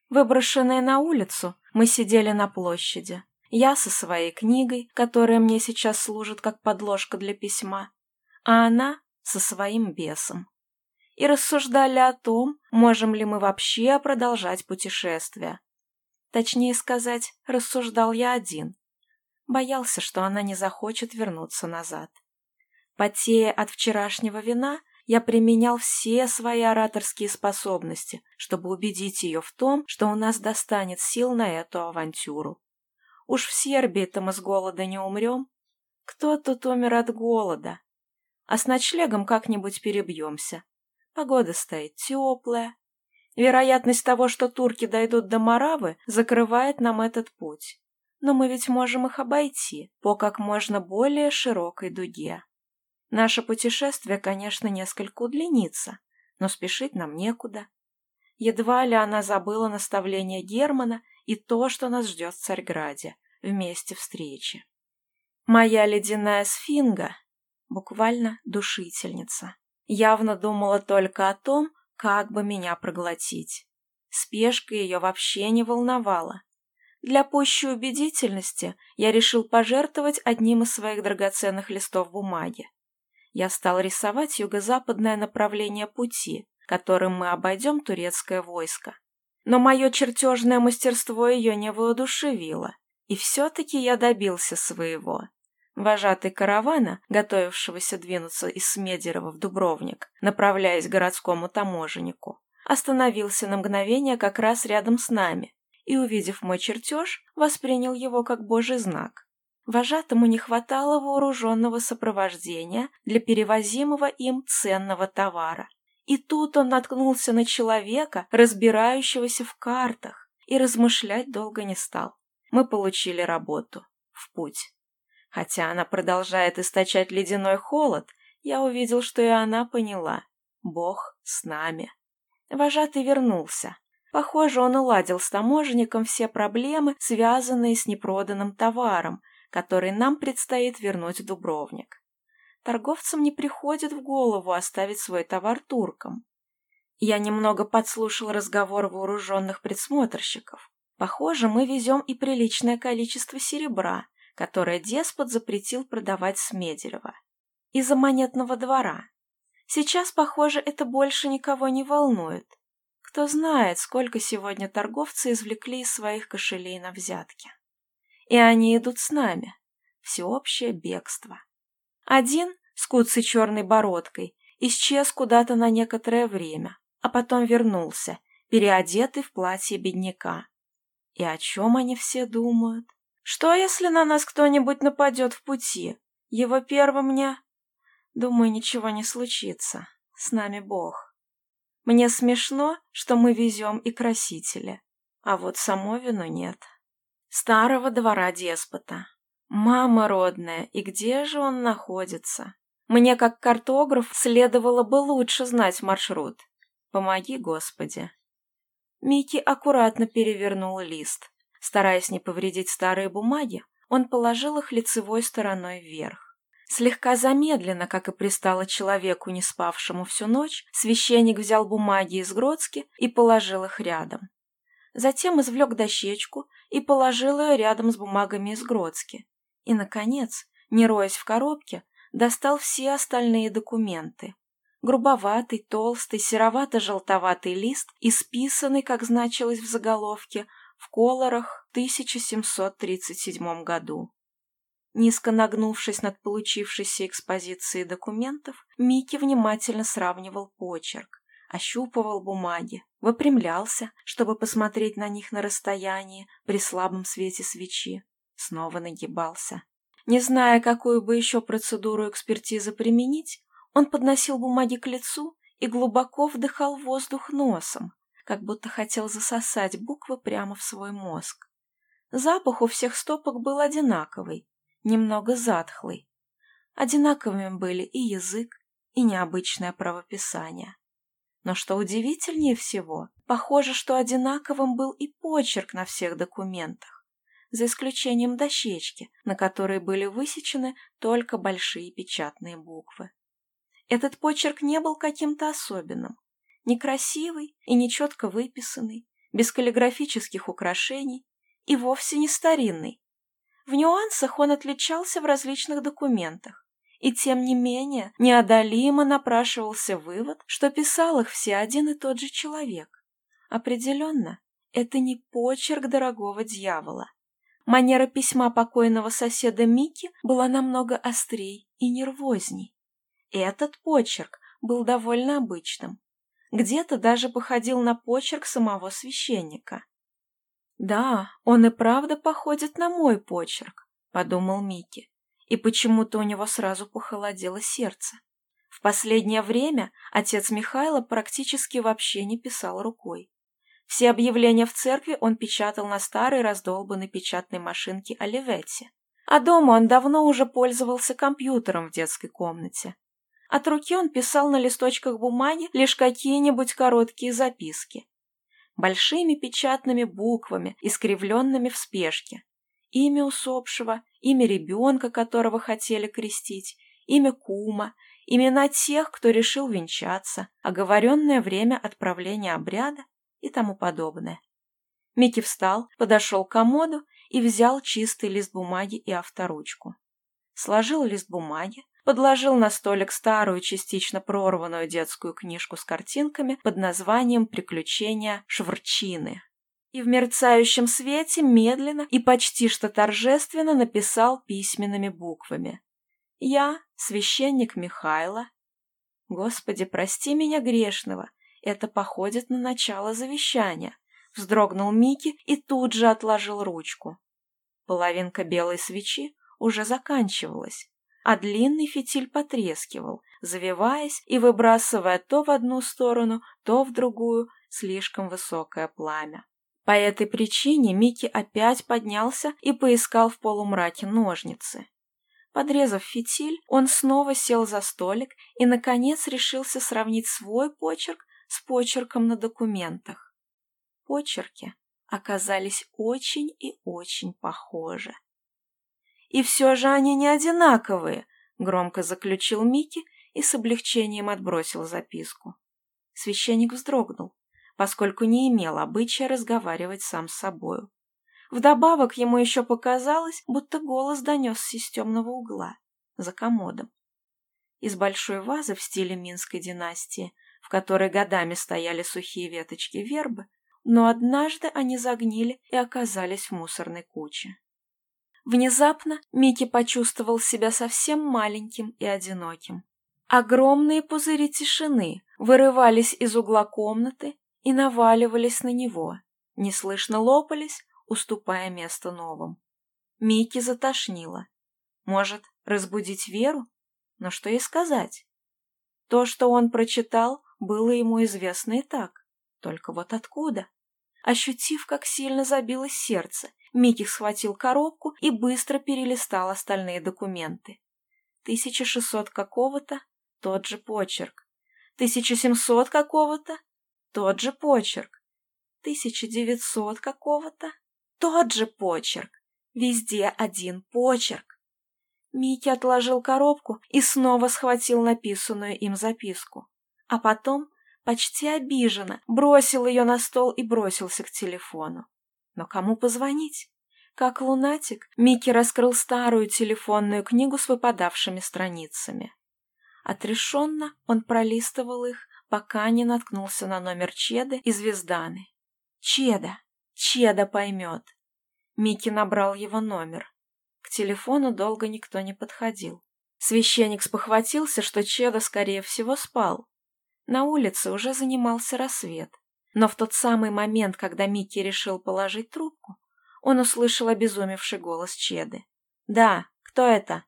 Выброшенные на улицу, мы сидели на площади. Я со своей книгой, которая мне сейчас служит как подложка для письма, а она со своим бесом. И рассуждали о том, можем ли мы вообще продолжать путешествие, Точнее сказать, рассуждал я один. Боялся, что она не захочет вернуться назад. Потея от вчерашнего вина, я применял все свои ораторские способности, чтобы убедить ее в том, что у нас достанет сил на эту авантюру. Уж в Сербии-то мы с голода не умрем. Кто тут умер от голода? А с ночлегом как-нибудь перебьемся. Погода стоит теплая, Вероятность того, что турки дойдут до Маравы, закрывает нам этот путь. Но мы ведь можем их обойти по как можно более широкой дуге. Наше путешествие, конечно, несколько удлинится, но спешить нам некуда. Едва ли она забыла наставление Германа и то, что нас ждет в Царьграде, вместе встречи. Моя ледяная сфинга, буквально душительница, явно думала только о том, как бы меня проглотить? Спешка ее вообще не волновала. Для пущей убедительности я решил пожертвовать одним из своих драгоценных листов бумаги. Я стал рисовать юго-западное направление пути, которым мы обойдем турецкое войско. Но мое чертежное мастерство ее не воодушевило, и все-таки я добился своего. Вожатый каравана, готовившегося двинуться из Смедерова в Дубровник, направляясь к городскому таможеннику, остановился на мгновение как раз рядом с нами и, увидев мой чертеж, воспринял его как божий знак. Вожатому не хватало вооруженного сопровождения для перевозимого им ценного товара. И тут он наткнулся на человека, разбирающегося в картах, и размышлять долго не стал. Мы получили работу. В путь. Хотя она продолжает источать ледяной холод, я увидел, что и она поняла. Бог с нами. Вожатый вернулся. Похоже, он уладил с таможенником все проблемы, связанные с непроданным товаром, который нам предстоит вернуть в Дубровник. Торговцам не приходит в голову оставить свой товар туркам. Я немного подслушал разговор вооруженных предсмотрщиков. Похоже, мы везем и приличное количество серебра, которое деспот запретил продавать с Смедерева. Из-за монетного двора. Сейчас, похоже, это больше никого не волнует. Кто знает, сколько сегодня торговцы извлекли из своих кошелей на взятки. И они идут с нами. Всеобщее бегство. Один, с куцей черной бородкой, исчез куда-то на некоторое время, а потом вернулся, переодетый в платье бедняка. И о чем они все думают? Что, если на нас кто-нибудь нападет в пути? Его первым мне... Думаю, ничего не случится. С нами Бог. Мне смешно, что мы везем и красители. А вот само вину нет. Старого двора деспота. Мама родная, и где же он находится? Мне, как картограф, следовало бы лучше знать маршрут. Помоги, Господи. Микки аккуратно перевернул лист стараясь не повредить старые бумаги, он положил их лицевой стороной вверх. Слегка замедленно, как и пристало человеку, не спавшему всю ночь, священник взял бумаги из Гродски и положил их рядом. Затем извлек дощечку и положил ее рядом с бумагами из Гродски. И, наконец, не роясь в коробке, достал все остальные документы. Грубоватый, толстый, серовато-желтоватый лист, исписанный, как значилось в заголовке, в Колорах в 1737 году. Низко нагнувшись над получившейся экспозицией документов, Микки внимательно сравнивал почерк, ощупывал бумаги, выпрямлялся, чтобы посмотреть на них на расстоянии при слабом свете свечи, снова нагибался. Не зная, какую бы еще процедуру экспертизы применить, он подносил бумаги к лицу и глубоко вдыхал воздух носом, как будто хотел засосать буквы прямо в свой мозг. Запах у всех стопок был одинаковый, немного затхлый. Одинаковыми были и язык, и необычное правописание. Но что удивительнее всего, похоже, что одинаковым был и почерк на всех документах, за исключением дощечки, на которой были высечены только большие печатные буквы. Этот почерк не был каким-то особенным, некрасивый и нечетко выписанный, без каллиграфических украшений и вовсе не старинный. В нюансах он отличался в различных документах, и тем не менее неодолимо напрашивался вывод, что писал их все один и тот же человек. Определенно, это не почерк дорогого дьявола. Манера письма покойного соседа Мики была намного острей и нервозней. Этот почерк был довольно обычным, где-то даже походил на почерк самого священника. «Да, он и правда походит на мой почерк», — подумал Микки, и почему-то у него сразу похолодело сердце. В последнее время отец Михайло практически вообще не писал рукой. Все объявления в церкви он печатал на старой раздолбанной печатной машинке Оливетти, а дома он давно уже пользовался компьютером в детской комнате, от руки он писал на листочках бумаги лишь какие-нибудь короткие записки. Большими печатными буквами, искривленными в спешке. Имя усопшего, имя ребенка, которого хотели крестить, имя кума, имена тех, кто решил венчаться, оговоренное время отправления обряда и тому подобное. Микки встал, подошел к комоду и взял чистый лист бумаги и авторучку. Сложил лист бумаги, подложил на столик старую, частично прорванную детскую книжку с картинками под названием «Приключения Швырчины». И в мерцающем свете медленно и почти что торжественно написал письменными буквами. «Я, священник Михайла». «Господи, прости меня грешного, это походит на начало завещания», — вздрогнул Микки и тут же отложил ручку. Половинка белой свечи уже заканчивалась, а длинный фитиль потрескивал, завиваясь и выбрасывая то в одну сторону, то в другую слишком высокое пламя. По этой причине Микки опять поднялся и поискал в полумраке ножницы. Подрезав фитиль, он снова сел за столик и, наконец, решился сравнить свой почерк с почерком на документах. Почерки оказались очень и очень похожи и все же они не одинаковые», — громко заключил Микки и с облегчением отбросил записку. Священник вздрогнул, поскольку не имел обычая разговаривать сам с собою. Вдобавок ему еще показалось, будто голос донесся из темного угла, за комодом. Из большой вазы в стиле Минской династии, в которой годами стояли сухие веточки вербы, но однажды они загнили и оказались в мусорной куче. Внезапно Микки почувствовал себя совсем маленьким и одиноким. Огромные пузыри тишины вырывались из угла комнаты и наваливались на него, неслышно лопались, уступая место новым. Микки затошнило. Может, разбудить Веру? Но что ей сказать? То, что он прочитал, было ему известно и так. Только вот откуда? ощутив, как сильно забилось сердце. Микки схватил коробку и быстро перелистал остальные документы. 1600 какого-то – тот же почерк. 1700 какого-то – тот же почерк. 1900 какого-то – тот же почерк. Везде один почерк. Микки отложил коробку и снова схватил написанную им записку. А потом почти обиженно, бросил ее на стол и бросился к телефону. Но кому позвонить? Как лунатик, Микки раскрыл старую телефонную книгу с выпадавшими страницами. Отрешенно он пролистывал их, пока не наткнулся на номер Чеды и Звезданы. «Чеда! Чеда поймет!» Микки набрал его номер. К телефону долго никто не подходил. Священник спохватился, что Чеда, скорее всего, спал, на улице уже занимался рассвет, но в тот самый момент, когда Микки решил положить трубку, он услышал обезумевший голос Чеды. «Да, кто это?»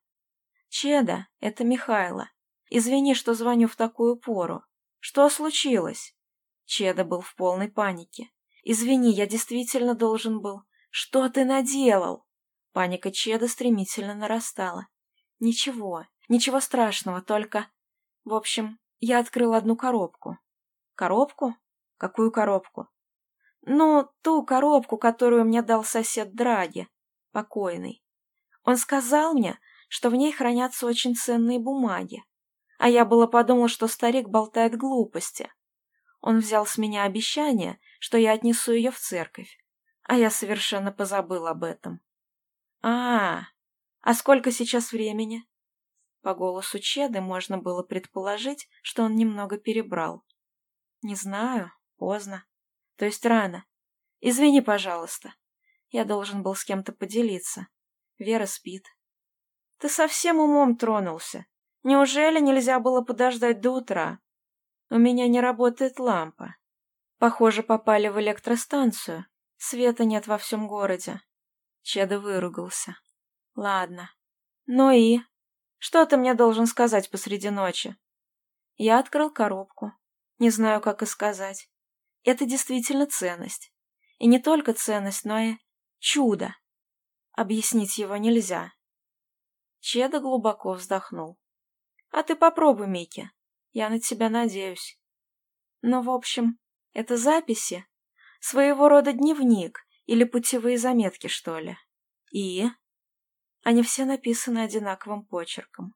«Чеда, это Михайло. Извини, что звоню в такую пору. Что случилось?» Чеда был в полной панике. «Извини, я действительно должен был. Что ты наделал?» Паника Чеда стремительно нарастала. «Ничего, ничего страшного, только...» В общем, я открыл одну коробку. Коробку? Какую коробку? Ну, ту коробку, которую мне дал сосед Драги, покойный. Он сказал мне, что в ней хранятся очень ценные бумаги. А я было подумал, что старик болтает глупости. Он взял с меня обещание, что я отнесу ее в церковь. А я совершенно позабыл об этом. А, -а, -а, а сколько сейчас времени? По голосу Чеды можно было предположить, что он немного перебрал. «Не знаю. Поздно. То есть рано. Извини, пожалуйста. Я должен был с кем-то поделиться. Вера спит». «Ты совсем умом тронулся. Неужели нельзя было подождать до утра? У меня не работает лампа. Похоже, попали в электростанцию. Света нет во всем городе». Чеда выругался. «Ладно. Ну и...» что ты мне должен сказать посреди ночи. Я открыл коробку. Не знаю, как и сказать. Это действительно ценность. И не только ценность, но и чудо. Объяснить его нельзя. Чеда глубоко вздохнул. А ты попробуй, Микки. Я на тебя надеюсь. Но, ну, в общем, это записи. Своего рода дневник или путевые заметки, что ли. И... Они все написаны одинаковым почерком.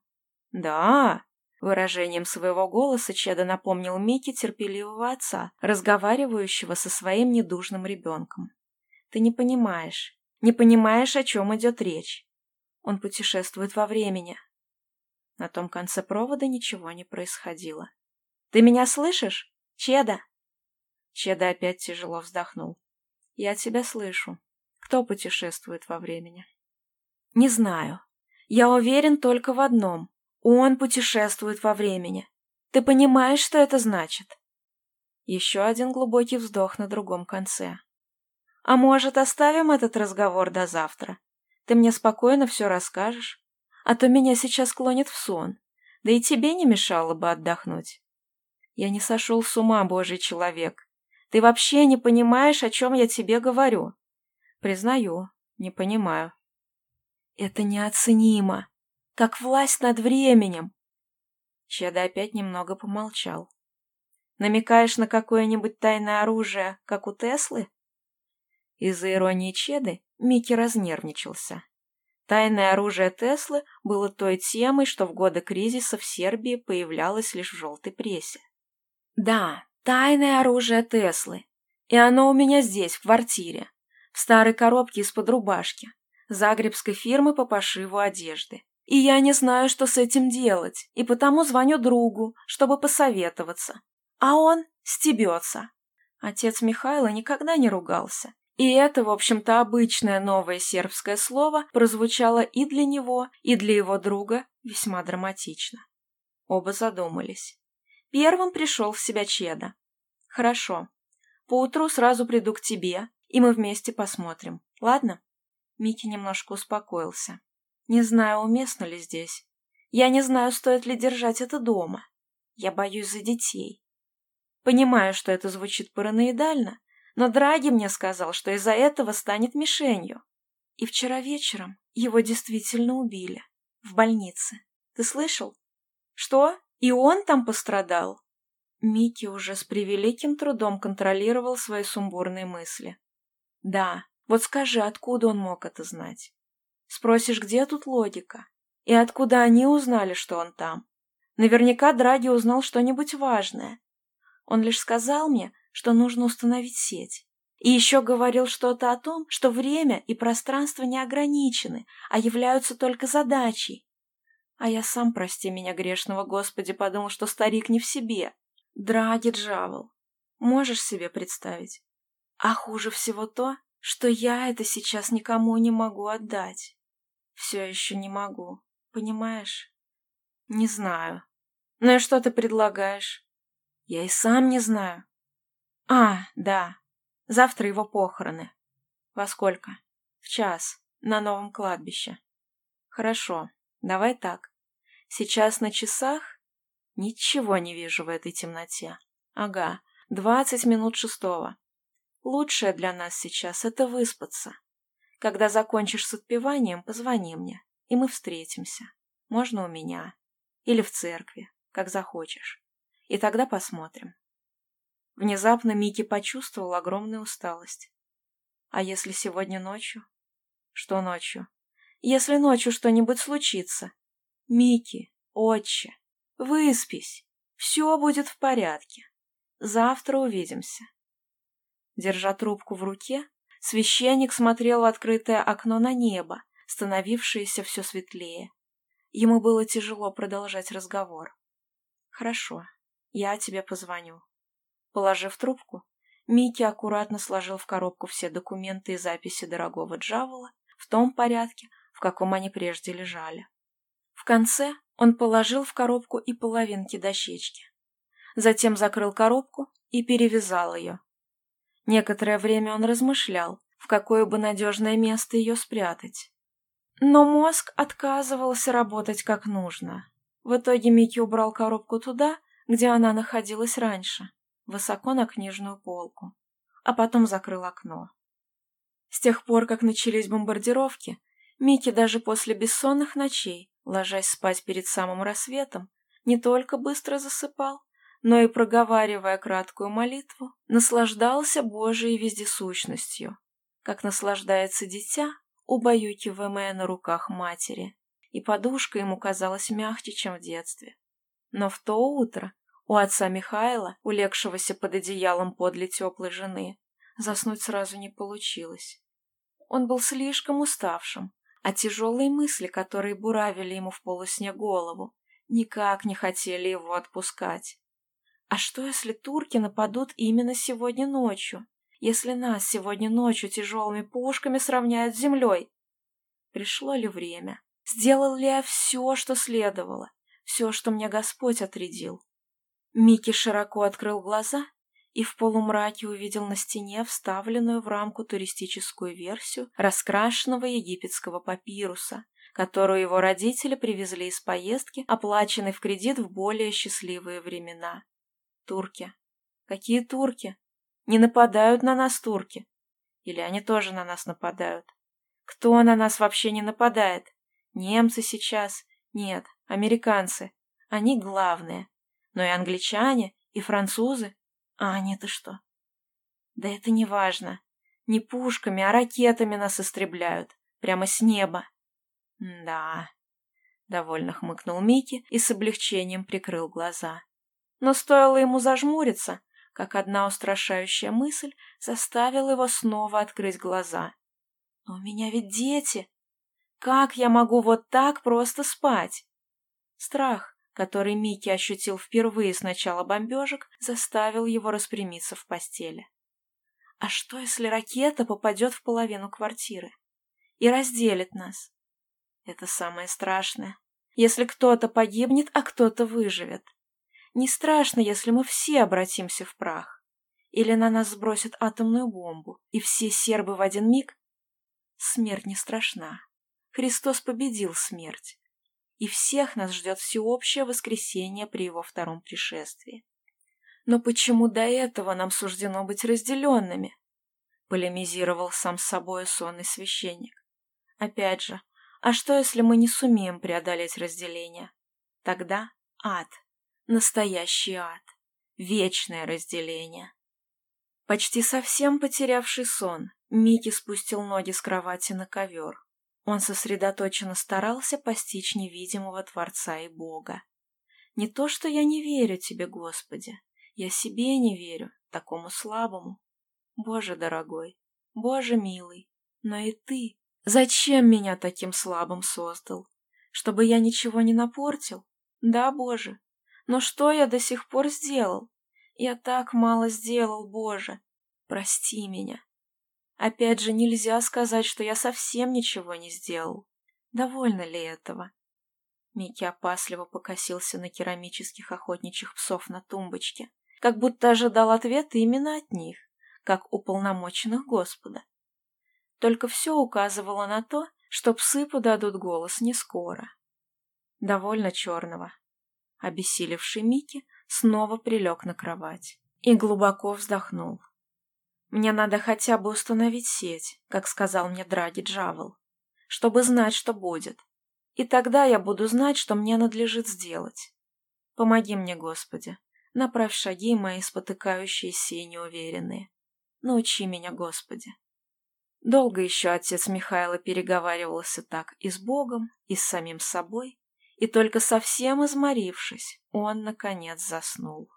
«Да!» Выражением своего голоса Чеда напомнил Микки терпеливого отца, разговаривающего со своим недужным ребенком. «Ты не понимаешь. Не понимаешь, о чем идет речь. Он путешествует во времени». На том конце провода ничего не происходило. «Ты меня слышишь? Чеда?» Чеда опять тяжело вздохнул. «Я тебя слышу. Кто путешествует во времени?» Не знаю. Я уверен только в одном. Он путешествует во времени. Ты понимаешь, что это значит? Еще один глубокий вздох на другом конце. А может, оставим этот разговор до завтра? Ты мне спокойно все расскажешь? А то меня сейчас клонит в сон. Да и тебе не мешало бы отдохнуть. Я не сошел с ума, божий человек. Ты вообще не понимаешь, о чем я тебе говорю. Признаю, не понимаю. Это неоценимо. Как власть над временем. Чеда опять немного помолчал. Намекаешь на какое-нибудь тайное оружие, как у Теслы? Из-за иронии Чеды Микки разнервничался. Тайное оружие Теслы было той темой, что в годы кризиса в Сербии появлялось лишь в желтой прессе. Да, тайное оружие Теслы. И оно у меня здесь, в квартире. В старой коробке из-под рубашки. Загребской фирмы по пошиву одежды. И я не знаю, что с этим делать, и потому звоню другу, чтобы посоветоваться. А он стебется. Отец Михайла никогда не ругался. И это, в общем-то, обычное новое сербское слово прозвучало и для него, и для его друга весьма драматично. Оба задумались. Первым пришел в себя Чеда. «Хорошо. Поутру сразу приду к тебе, и мы вместе посмотрим. Ладно?» Микки немножко успокоился. «Не знаю, уместно ли здесь. Я не знаю, стоит ли держать это дома. Я боюсь за детей. Понимаю, что это звучит параноидально, но Драги мне сказал, что из-за этого станет мишенью. И вчера вечером его действительно убили. В больнице. Ты слышал? Что? И он там пострадал? Микки уже с превеликим трудом контролировал свои сумбурные мысли. Да, вот скажи, откуда он мог это знать? Спросишь, где тут логика? И откуда они узнали, что он там? Наверняка Драги узнал что-нибудь важное. Он лишь сказал мне, что нужно установить сеть. И еще говорил что-то о том, что время и пространство не ограничены, а являются только задачей. А я сам, прости меня, грешного Господи, подумал, что старик не в себе. Драги Джавел, можешь себе представить? А хуже всего то, что я это сейчас никому не могу отдать. Все еще не могу, понимаешь? Не знаю. Ну и что ты предлагаешь? Я и сам не знаю. А, да. Завтра его похороны. Во сколько? В час. На новом кладбище. Хорошо. Давай так. Сейчас на часах? Ничего не вижу в этой темноте. Ага. Двадцать минут шестого. Лучшее для нас сейчас — это выспаться. Когда закончишь с отпеванием, позвони мне, и мы встретимся. Можно у меня. Или в церкви, как захочешь. И тогда посмотрим. Внезапно Микки почувствовал огромную усталость. А если сегодня ночью? Что ночью? Если ночью что-нибудь случится. Микки, отче, выспись. Все будет в порядке. Завтра увидимся держа трубку в руке, священник смотрел в открытое окно на небо, становившееся все светлее. Ему было тяжело продолжать разговор. «Хорошо, я тебе позвоню». Положив трубку, Микки аккуратно сложил в коробку все документы и записи дорогого Джавола в том порядке, в каком они прежде лежали. В конце он положил в коробку и половинки дощечки. Затем закрыл коробку и перевязал ее, Некоторое время он размышлял, в какое бы надежное место ее спрятать. Но мозг отказывался работать как нужно. В итоге Микки убрал коробку туда, где она находилась раньше, высоко на книжную полку, а потом закрыл окно. С тех пор, как начались бомбардировки, Микки даже после бессонных ночей, ложась спать перед самым рассветом, не только быстро засыпал, но и проговаривая краткую молитву, наслаждался Божией вездесущностью, как наслаждается дитя, убаюкиваемое на руках матери, и подушка ему казалась мягче, чем в детстве. Но в то утро у отца Михаила, улегшегося под одеялом подле теплой жены, заснуть сразу не получилось. Он был слишком уставшим, а тяжелые мысли, которые буравили ему в полусне голову, никак не хотели его отпускать. А что, если турки нападут именно сегодня ночью? Если нас сегодня ночью тяжелыми пушками сравняют с землей? Пришло ли время? Сделал ли я все, что следовало? Все, что мне Господь отрядил? Микки широко открыл глаза и в полумраке увидел на стене вставленную в рамку туристическую версию раскрашенного египетского папируса, которую его родители привезли из поездки, оплаченной в кредит в более счастливые времена. Турки. Какие турки? Не нападают на нас турки. Или они тоже на нас нападают? Кто на нас вообще не нападает? Немцы сейчас? Нет, американцы. Они главные. Но и англичане, и французы. А они-то что? Да это не важно. Не пушками, а ракетами нас истребляют. Прямо с неба. Да. Довольно хмыкнул Микки и с облегчением прикрыл глаза. Но стоило ему зажмуриться, как одна устрашающая мысль заставила его снова открыть глаза. «Но у меня ведь дети! Как я могу вот так просто спать?» Страх, который Микки ощутил впервые с начала бомбежек, заставил его распрямиться в постели. «А что, если ракета попадет в половину квартиры и разделит нас?» Это самое страшное. Если кто-то погибнет, а кто-то выживет. Не страшно, если мы все обратимся в прах. Или на нас сбросят атомную бомбу, и все сербы в один миг? Смерть не страшна. Христос победил смерть. И всех нас ждет всеобщее воскресение при его втором пришествии. Но почему до этого нам суждено быть разделенными? Полемизировал сам с собой сонный священник. Опять же, а что, если мы не сумеем преодолеть разделение? Тогда ад настоящий ад, вечное разделение. Почти совсем потерявший сон, Микки спустил ноги с кровати на ковер. Он сосредоточенно старался постичь невидимого Творца и Бога. «Не то, что я не верю тебе, Господи, я себе не верю, такому слабому. Боже дорогой, Боже милый, но и ты, зачем меня таким слабым создал? Чтобы я ничего не напортил? Да, Боже, но что я до сих пор сделал? Я так мало сделал, Боже. Прости меня. Опять же, нельзя сказать, что я совсем ничего не сделал. Довольно ли этого? Микки опасливо покосился на керамических охотничьих псов на тумбочке, как будто ожидал ответа именно от них, как уполномоченных Господа. Только все указывало на то, что псы подадут голос не скоро. Довольно черного, обессилев Шемике, снова прилег на кровать и глубоко вздохнул. «Мне надо хотя бы установить сеть, как сказал мне Драги Джавел, чтобы знать, что будет. И тогда я буду знать, что мне надлежит сделать. Помоги мне, Господи, направь шаги мои спотыкающиеся и неуверенные. Научи меня, Господи». Долго еще отец Михаила переговаривался так и с Богом, и с самим собой, и только совсем изморившись, он, наконец, заснул.